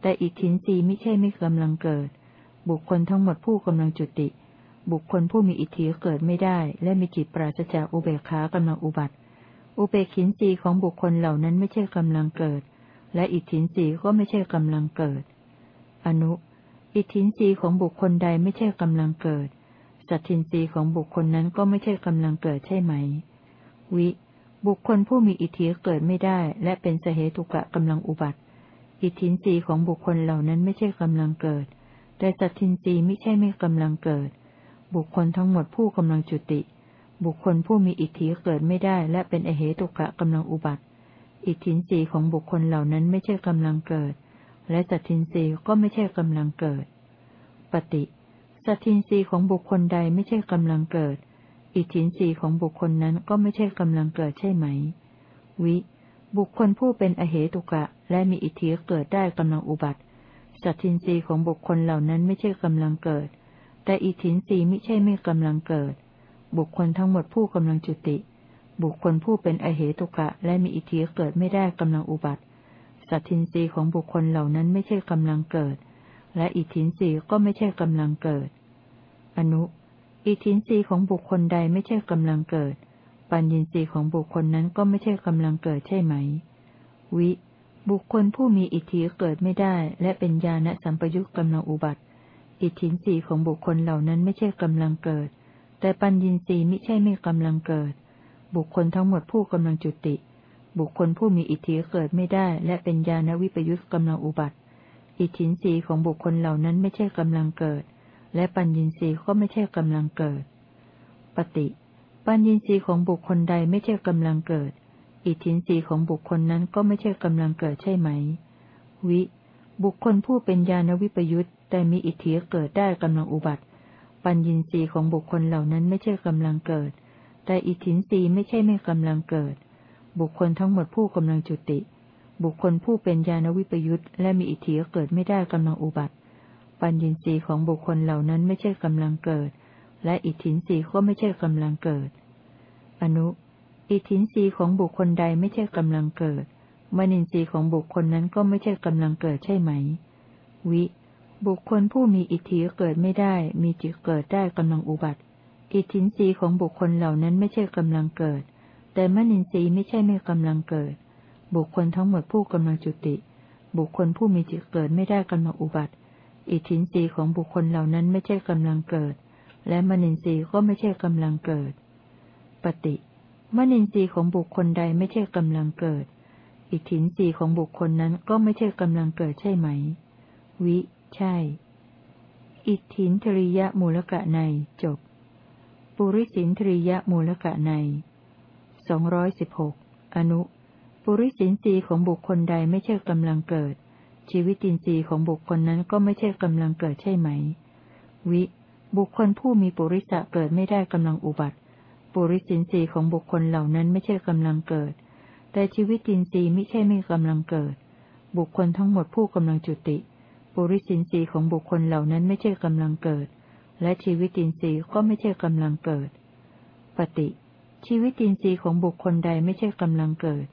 แต่อิทธินสีไม่ใช่ไม่กำลังเกิด บุคคลทั้งหมดผู้กำลังจุติ บุคคลผู้มีอิทธิเกิดไม่ได้ และมีจิตปราศจากอุเบกขากำลังอุบัติอุเบกินสีของบุคคลเหล่านั้นไม่ใช่กำลังเกิด และอิทธินสีก็ไม่ใช่กำลังเกิด อนุ อิทธินสีของบุคคลใดไม่ใช่กำลังเกิด สัตทินสีของบุคคลนั้นก็ไม่ใช่กำลังเกิดใช่ไหม วิ บุคคลผู้มีอิทธิเกิดไม่ได้ และเป็นสเหตุกะกำลังอุบัติ อิทธินรีของบุคคลเหล่านั้นไม่ใช่กำลังเกิด แต่สัตทินรีไม่ใช่ไม่กำลังเกิด บุคคลทั้งหมดผู้กำลังจุติ บุคคลผู้มีอิทธิเกิดไม่ได้ และเป็นอเหตุกะกำลังอุบัติ อิทธินรีของบุคคลเหล่านั้นไม่ใช่กำลังเกิด และสัตทินรีก็ไม่ใช่กำลังเกิด ปฏิ สัตทินรีของบุคคลใดไม่ใช่กำลังเกิด อิทธินรีของบุคคลนั้นก็ไม่ใช่กำลังเกิดใช่ไหม วิ บุคคลผู้เป็นอเหตุกะ และมีอิทธิเกิดได้กำลังอุบัติ สัตทินรีของบุคคลเหล่านั้นไม่ใช่กำลังเกิด แต่อิทธินรีไม่ใช่ไม่กำลังเกิด บุคคลทั้งหมดผู้กำลังจุติ บุคคลผู้เป็นอเหตุกะและมีอิทธิเกิดไม่ได้กำลังอุบัติ สัตทินรีของบุคคลเหล่านั้นไม่ใช่กำลังเกิด และอิทธินรีก็ไม่ใช่กำลังเกิด อนุ อิทธินรีของบุคคลใดไม่ใช่กำลังเกิด ปัญญินรีของบุคคลนั้นก็ไม่ใช่กำลังเกิดใช่ไหม วิ บุคคลผู้มีอิทธิเกิดไม่ได้ และเป็นญาณสัมปยุตกำลังอุบัติ อิทธินรีของบุคคลเหล่านั้นไม่ใช่กำลังเกิด แต่ปัญญินรีไม่ใช่ไม่กำลังเกิด บุคคลทั้งหมดผู้กำลังจุติ บุคคลผู้มีอิทธิเกิดไม่ได้ และเป็นญาณวิปยุตกำลังอุบัติ อิทธินรีของบุคคลเหล่านั้นไม่ใช่กำลังเกิด และปัญญีสีก็ไม่ใช่กำลังเกิด ปฏิ ปัญญีสีของบุคคลใดไม่ใช่กำลังเกิด อิทธินสีของบุคคลนั้นก็ไม่ใช่กำลังเกิดใช่ไหม วิ บุคคลผู้เป็นญาณวิปยุตแต่มีอิทธิเกิดได้กำลังอุบัติ ปัญญีสีของบุคคลเหล่านั้นไม่ใช่กำลังเกิด แต่อิทินสีไม่ใช่ไม่กำลังเกิด บุคคลทั้งหมดผู้กำลังจุติ บุคคลผู้เป็นญาณวิปยุตและมีอิทธิเกิดไม่ได้กำลังอุบัติ ปัญญินทรีของบุคคลเหล่านั้นไม่ใช่กำลังเกิด และอิทินทรีก็ไม่ใช่กำลังเกิด อนุ อิทินทรีของบุคคลใดไม่ใช่กำลังเกิดมนินทรีย์ของบุคคลนั้นก็ไม่ใช่กำลังเกิดใช่ไหม วิ บุคคลผู้มีอิทธิเกิดไม่ได้ มีจิตเกิดได้กำลังอุบัติ อิทธินรีของบุคคลเหล่านั้นไม่ใช่กำลังเกิด แต่มนินทรีย์ไม่ใช่ไม่กำลังเกิด บุคคลทั้งหมดผู้กำลังจุติ บุคคลผู้มีจิตเกิดไม่ได้กำลังอุบัติ อิทธินรีของบุคคลเหล่านั้นไม่ใช่กำลังเกิด และมนินทรีย์ก็ไม่ใช่กำลังเกิด ปฏิมนินทรีย์ของบุคคลใดไม่ใช่กำลังเกิด อิทธินรีของบุคคลนั้นก็ไม่ใช่กำลังเกิดใช่ไหม วิ ใช่ อิทธินทริยมูลกะในจบ ปุริสินทริยมูลกะในสองร้อยสิบหกอนุ ปุริสินทรีของบุคคลใดไม่ใช่กำลังเกิด ชีวิตินทรีย์ของบุคคลนั้นก็ไม่ใช่กำลังเกิดใช่ไหม วิ บุคคลผู้มีปุริสะเกิดไม่ได้กำลังอุบัติ ปุริสินทรีย์ของบุคคลเหล่านั้นไม่ใช่กำลังเกิด แต่ชีวิตินทรีย์ไม่ใช่ไม่กำลังเกิด บุคคลทั้งหมดผู้กำลังจุติ ปุริสินทรีย์ของบุคคลเหล่านั้นไม่ใช่กำลังเกิด และชีวิตินทรีย์ก็ไม่ใช่กำลังเกิด ปฏิชีวิตินทรีย์ของบุคคลใดไม่ใช่กำลังเกิด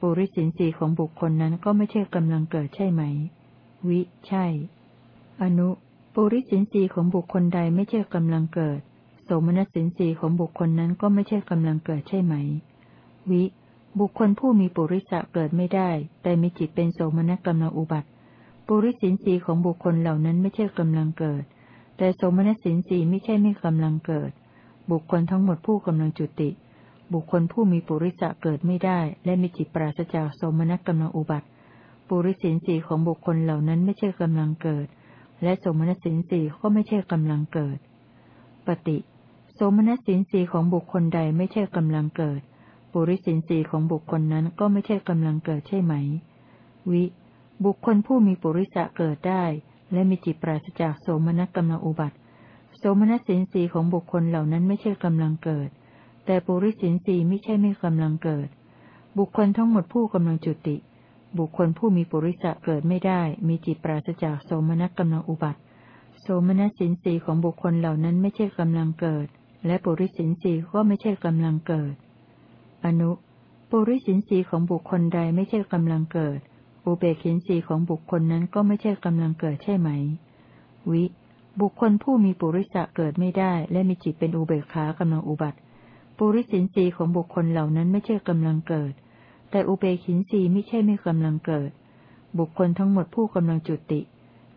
ปุริสินสีของบุคคลนั้นก็ไม่ใช่กำลังเกิดใช่ไหม วิ ใช่ อนุ ปุริสินสีของบุคคลใดไม่ใช่กำลังเกิด โสมนัสสินสีของบุคคลนั้นก็ไม่ใช่กำลังเกิดใช่ไหม วิ บุคคลผู้มีปุริสะเกิดไม่ได้ แต่มีจิตเป็นโสมนัสกำลังอุบัติ ปุริสินสีของบุคคลเหล่านั้นไม่ใช่กำลังเกิด แต่สมนัสสินสีไม่ใช่ไม่กำลังเกิด บุคคลทั้งหมดผู้กำลังจุติ บุคคลผู้มีปุริสะเกิดไม่ได้ และมีจิตปราศจากสมณกำลังอุบัติ ปุริสินสีของบุคคลเหล่านั้นไม่ใช่กำลังเกิด และสมณสินสีก็ไม่ใช่กำลังเกิด ปฏิ สมณสินสีของบุคคลใดไม่ใช่กำลังเกิด ปุริสินสีของบุคคลนั้นก็ไม่ใช่กำลังเกิดใช่ไหม วิ บุคคลผู้มีปุริสะเกิดได้ และมีจิตปราศจากโสมนัสกำลังอุบัติ โสมนัสสินสีของบุคคลเหล่านั้นไม่ใช่กำลังเกิด แต่ปุริสินสีไม่ใช่ไม่กำลังเกิด บุคคลทั้งหมดผู้กำลังจุติ บุคคลผู้มีปุริสะเกิดไม่ได้ มีจิตปราศจากโสมนัสกำลังอุบัติ โสมนัสสินสีของบุคคลเหล่านั้นไม่ใช่กำลังเกิด และปุริสินสีก็ไม่ใช่กำลังเกิด อนุปุริสินสีของบุคคลใดไม่ใช่กำลังเกิด อุเบกินสีของบุคคลนั้นก็ไม่ใช่กำลังเกิดใช่ไหม วิ บุคคลผู้มีปุริสะเกิดไม่ได้ และมีจิตเป็นอุเบกขากำลังอุบัติ ปุริสินสีของบุคคลเหล่านั้นไม่ใช่กำลังเกิด แต่อุเบกินสีไม่ใช่ไม่กำลังเกิด บุคคลทั้งหมดผู้กำลังจุติ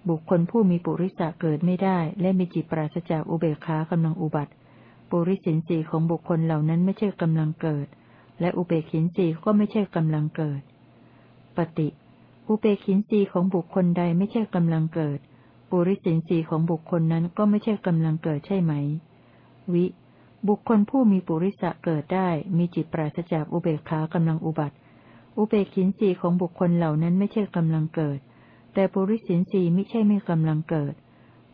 บุคคลผู้มีปุริสะเกิดไม่ได้ และมีจิตปราศจากอุเบกขากำลังอุบัติ ปุริสินสีของบุคคลเหล่านั้นไม่ใช่กำลังเกิด และอุเบกินสีก็ไม่ใช่กำลังเกิด ปฏิ อุเบกินสีของบุคคลใดไม่ใช่กำลังเกิด ปุริสินสีของบุคคลนั้นก็ไม่ใช่กำลังเกิดใช่ไหม วิ บุคคลผู้มีปุริสะเกิดได้ มีจิตปราศจากอุเบกขากำลังอุบัติ อุเบกินสีของบุคคลเหล่านั้นไม่ใช่กำลังเกิด แต่ปุริสินสีไม่ใช่ไม่กำลังเกิด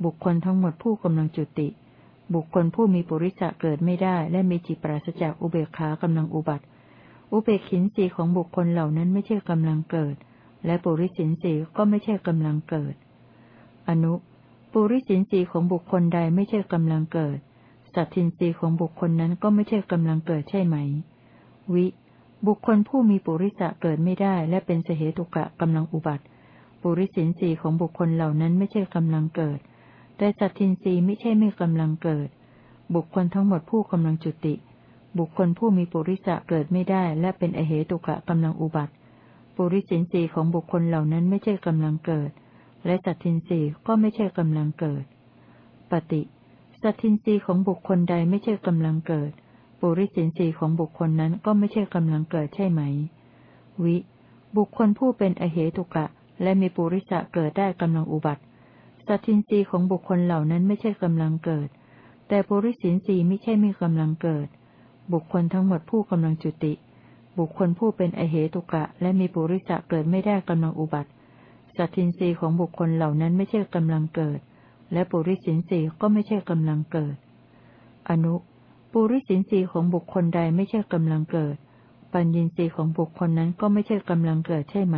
บุคคลทั้งหมดผู้กำลังจุติ บุคคลผู้มีปุริสะเกิดไม่ได้ และมีจิตปราศจากอุเบกขากำลังอุบัติ อุเบกินสีของบุคคลเหล่านั้นไม่ใช่กำลังเกิด และปุริสินสีก็ไม่ใช่กำลังเกิด อนุ ปุริสินสีของบุคคลใดไม่ใช่กำลังเกิด สัตทินสีของบุคคลนั้นก็ไม่ใช่กำลังเกิดใช่ไหม วิ บุคคลผู้มีปุริสะเกิดไม่ได้และเป็นเสเหตุกะกำลังอุบัติ ปุริสินสีของบุคคลเหล่านั้นไม่ใช่กำลังเกิด แต่สัตทินสีไม่ใช่ไม่กำลังเกิด บุคคลทั้งหมดผู้กำลังจุติ บุคคลผู้มีปุริสะเกิดไม่ได้และเป็นอเหตุกะกำลังอุบัติ ปุริสินสีของบุคคลเหล่านั้นไม่ใช่กำลังเกิด และสัตทินสีก็ไม่ใช่กำลังเกิด ปฏิสัตทินสีของบุคคลใดไม่ใช่กำลังเกิด ปุริสินสีของบุคคลนั้นก็ไม่ใช่กำลังเกิดใช่ไหม วิ บุคคลผู้เป็นอเหตุกะ และมีปุริสะเกิดได้กำลังอุบัติ สัตทินสีของบุคคลเหล่านั้นไม่ใช่กำลังเกิด แต่ปุริสินสีไม่ใช่ไม่กำลังเกิด บุคคลทั้งหมดผู้กำลังจุติ บุคคลผู้เป็นอเหตุกะ และมีปุริสะเกิดไม่ได้กำลังอุบัติ สัตทินรีของบุคคลเหล่านั้นไม่ใช่กำลังเกิด และปุริสินรีก็ไม่ใช่กำลังเกิด อนุ ปุริสินรีของบุคคลใดไม่ใช่กำลังเกิด ปัญญินรีของบุคคลนั้นก็ไม่ใช่กำลังเกิดใช่ไหม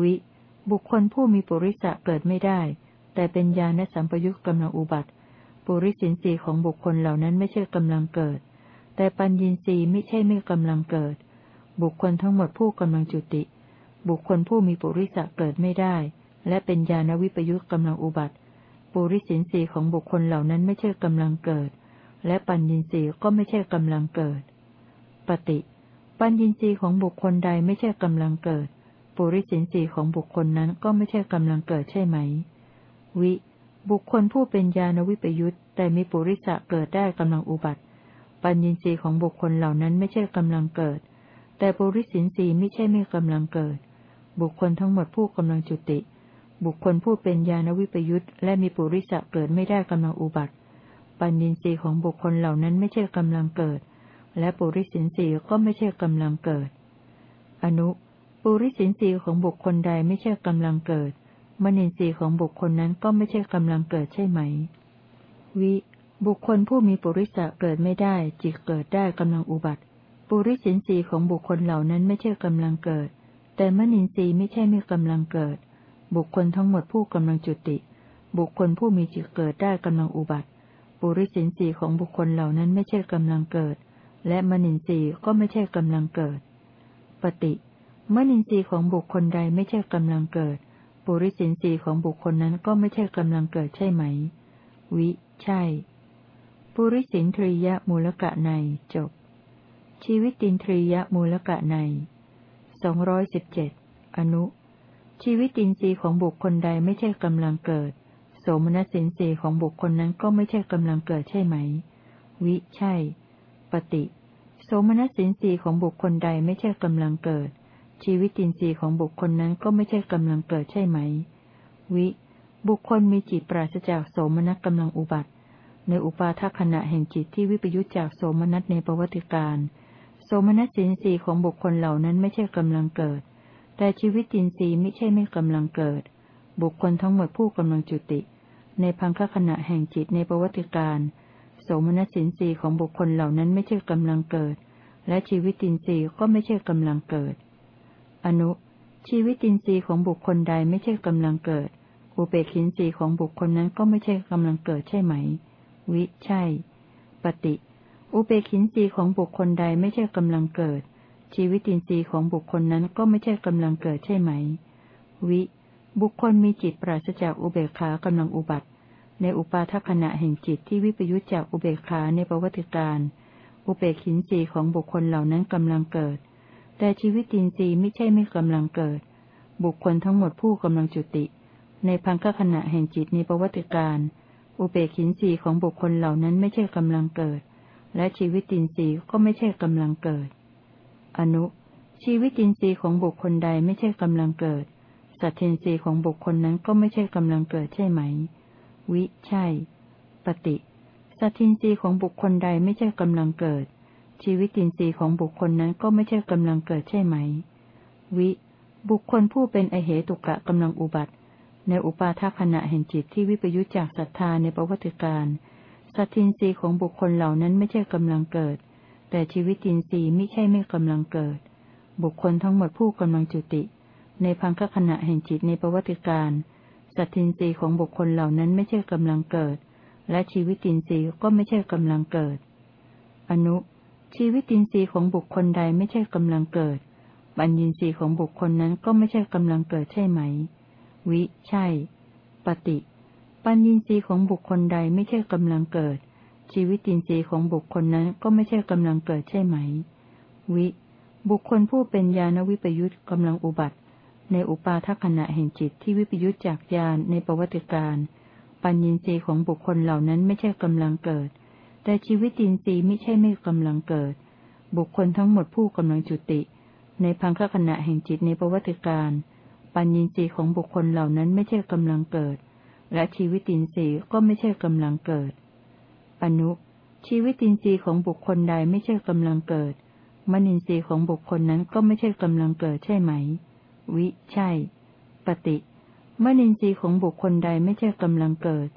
วิ บุคคลผู้มีปุริสะเกิดไม่ได้ แต่เป็นญาณสัมปยุตกำลังอุบัติ ปุริสินรีของบุคคลเหล่านั้นไม่ใช่กำลังเกิด แต่ปัญญีสีไม่ใช่ไม่กำลังเกิด บุคคลทั้งหมดผู้กำลังจุติ บุคคลผู้มีปุริสะเกิดไม่ได้ และเป็นญาณวิปยุตกำลังอุบัติ ปุริสินสีของบุคคลเหล่านั้นไม่ใช่กำลังเกิด และปัญญีสีก็ไม่ใช่กำลังเกิด ปฏิ ปัญญีสีของบุคคลใดไม่ใช่กำลังเกิด ปุริสินสีของบุคคลนั้นก็ไม่ใช่กำลังเกิดใช่ไหม วิ บุคคลผู้เป็นญาณวิปยุตแต่มีปุริสะเกิดได้กำลังอุบัติ ปัญญีสีของบุคคลเหล่านั้นไม่ใช่กำลังเกิด แต่ปุริสินสีไม่ใช่ไม่กำลังเกิด บุคคลทั้งหมดผู้กำลังจุติ บุคคลผู้เป็นญาณวิปยุตและมีปุริสะเกิดไม่ได้กำลังอุบัติ ปัญญีสีของบุคคลเหล่านั้นไม่ใช่กำลังเกิด และปุริสินสีก็ไม่ใช่กำลังเกิด อนุปุริสินสีของบุคคลใดไม่ใช่กำลังเกิดมณีสีของบุคคลนั้นก็ไม่ใช่กำลังเกิดใช่ไหม วิ บุคคลผู้มีปุริสะเกิดไม่ได้ จิตเกิดได้กำลังอุบัติ ปุริสินสีของบุคคลเหล่านั้นไม่ใช่กำลังเกิด แต่มนินทรีย์ไม่ใช่ไม่กำลังเกิด บุคคลทั้งหมดผู้กำลังจุติ บุคคลผู้มีจิตเกิดได้กำลังอุบัติ ปุริสินสีของบุคคลเหล่านั้นไม่ใช่กำลังเกิด และมนินทรีย์ก็ไม่ใช่กำลังเกิด ปฏิมนินทรีย์ของบุคคลใดไม่ใช่กำลังเกิด ปุริสินสีของบุคคลนั้นก็ไม่ใช่กำลังเกิดใช่ไหม วิ ใช่ ปุริสินทรียมูลกะในจบ ชีวิตินทรียมูลกะในสองร้อยสิบเจ็ดอนุ ชีวิตินทรีย์ของบุคคลใดไม่ใช่กำลังเกิด โสมนัสินทรีย์ของบุคคลนั้นก็ไม่ใช่กำลังเกิดใช่ไหม วิใช่ ปฏิ โสมนัสินทรีย์ของบุคคลใดไม่ใช่กำลังเกิด ชีวิตินทรีย์ของบุคคลนั้นก็ไม่ใช่กำลังเกิดใช่ไหม วิ บุคคลมีจิตปราศจากโสมนัสกำลังอุบัติ ในอุปาทขณะแห่งจิตที่วิปยุจจากโสมนัสในประวัติการ สโสมนัสินสีของบุคคลเหล่านั้นไม่ใช่กำลังเกิด แต่ชีวิตจินทรีย์ไม่ใช่ไม่กำลังเกิด บุคคลทั้งหมดผู้กำลังจุติ ในพังคขณะแห่งจิตในประวัติการโสมนัสสินสีของบุคคลเหล่านั้นไม่ใช่กำลังเกิด และชีวิตินทรีย์ก็ไม่ใช่กำลังเกิด อนุ ชีวิตินทรีย์ของบุคคลใดไม่ใช่กำลังเกิด อุเบกินทรีย์ของบุคคลนั้นก็ไม่ใช่กำลังเกิดใช่ไหม วิ ใช่ ปฏิ อุเบกินรีของบุคคลใดไม่ใช่กำลังเกิด ชีวิตินทรีย์ของบุคคลนั้นก็ไม่ใช่กำลังเกิดใช่ไหม วิ บุคคลมีจิตปราศจากอุเบกขากำลังอุบัติ ในอุปาทขณะแห่งจิตที่วิปยุจจากอุเบกขาในประวัติการอุเบกินรีของบุคคลเหล่านั้นกำลังเกิด แต่ชีวิตินทรีย์ไม่ใช่ไม่กำลังเกิด บุคคลทั้งหมดผู้กำลังจุติ ในพังคขณะแห่งจิตในประวัติการอุเบกินรีของบุคคลเหล่านั้นไม่ใช่กำลังเกิด และชีวิตินทรีย์ก็ไม่ใช่กำลังเกิด อนุ ชีวิตินทรีย์ของบุคคลใดไม่ใช่กำลังเกิด สัตทินทรีย์ของบุคคลนั้นก็ไม่ใช่กำลังเกิดใช่ไหม วิ ใช่ ปฏิ สัตทินทรีย์ของบุคคลใดไม่ใช่กำลังเกิด ชีวิตินทรีย์ของบุคคลนั้นก็ไม่ใช่กำลังเกิดใช่ไหม วิ บุคคลผู้เป็นอเหตุกะกำลังอุบัติ ในอุปาทขณะแห่งจิตที่วิปยุจจากศรัทธาในประวัติการ ตทินรีของบุคคลเหล่านั้นไม่ใช่กำลังเกิด แต่ชีวิตินทรีย์ไม่ใช่ไม่กำลังเกิด บุคคลทั้งหมดผู้กำลังจุติ ในพังคขณะแห่งจิตในประวัติการสัตทินรีของบุคคลเหล่านั้นไม่ใช่กำลังเกิด และชีวิตินทรีย์ก็ไม่ใช่กำลังเกิด อนุ ชีวิตินทรีย์ของบุคคลใดไม่ใช่กำลังเกิด ปัญญินทรีย์ของบุคคลนั้นก็ไม่ใช่กำลังเกิดใช่ไหม วิ ใช่ ปฏิ ปัญญีสีของบุคคลใดไม่ใช่กำลังเกิด ชีวิตินทรีย์ของบุคคลนั้นก็ไม่ใช่กำลังเกิดใช่ไหม วิ บุคคลผู้เป็นญาณวิปยุตกำลังอุบัติ ในอุปาทขณะแห่งจิตที่วิปยุตจากญาณในประวัติการ ปัญญีสีของบุคคลเหล่านั้นไม่ใช่กำลังเกิด แต่ชีวิตินทรีย์ไม่ใช่ไม่กำลังเกิด บุคคลทั้งหมดผู้กำลังจุติ ในพังคขณะแห่งจิตในประวัติการ ปัญญีสีของบุคคลเหล่านั้นไม่ใช่กำลังเกิด และชีวิตินทรีย์ก็ไม่ใช่กำลังเกิด อนุชีวิตินทรีย์ของบุคคลใดไม่ใช่กำลังเกิด มนินทรีย์ของบุคคลนั้นก็ไม่ใช่กำลังเกิดใช่ไหม วิ ใช่ ปฏิ มนินทรีย์ของบุคคลใดไม่ใช่กำลังเกิด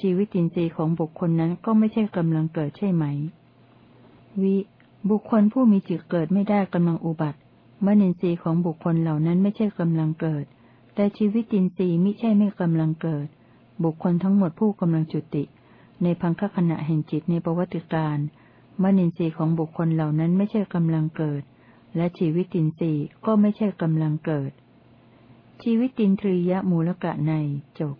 ชีวิตินทรีย์ของบุคคลนั้นก็ไม่ใช่กำลังเกิดใช่ไหม วิ บุคคลผู้มีจิตเกิดไม่ได้กำลังอุบัติ มนินทรีย์ของบุคคลเหล่านั้นไม่ใช่กำลังเกิด แต่ชีวิตินทรีย์ไม่ใช่ไม่กำลังเกิด บุคคลทั้งหมดผู้กำลังจุติ ในพังคขณะแห่งจิตในประวัติการมนินทรีย์ของบุคคลเหล่านั้นไม่ใช่กำลังเกิด และชีวิตินทรีย์ก็ไม่ใช่กำลังเกิด ชีวิตินทรียะมูลกะในจบ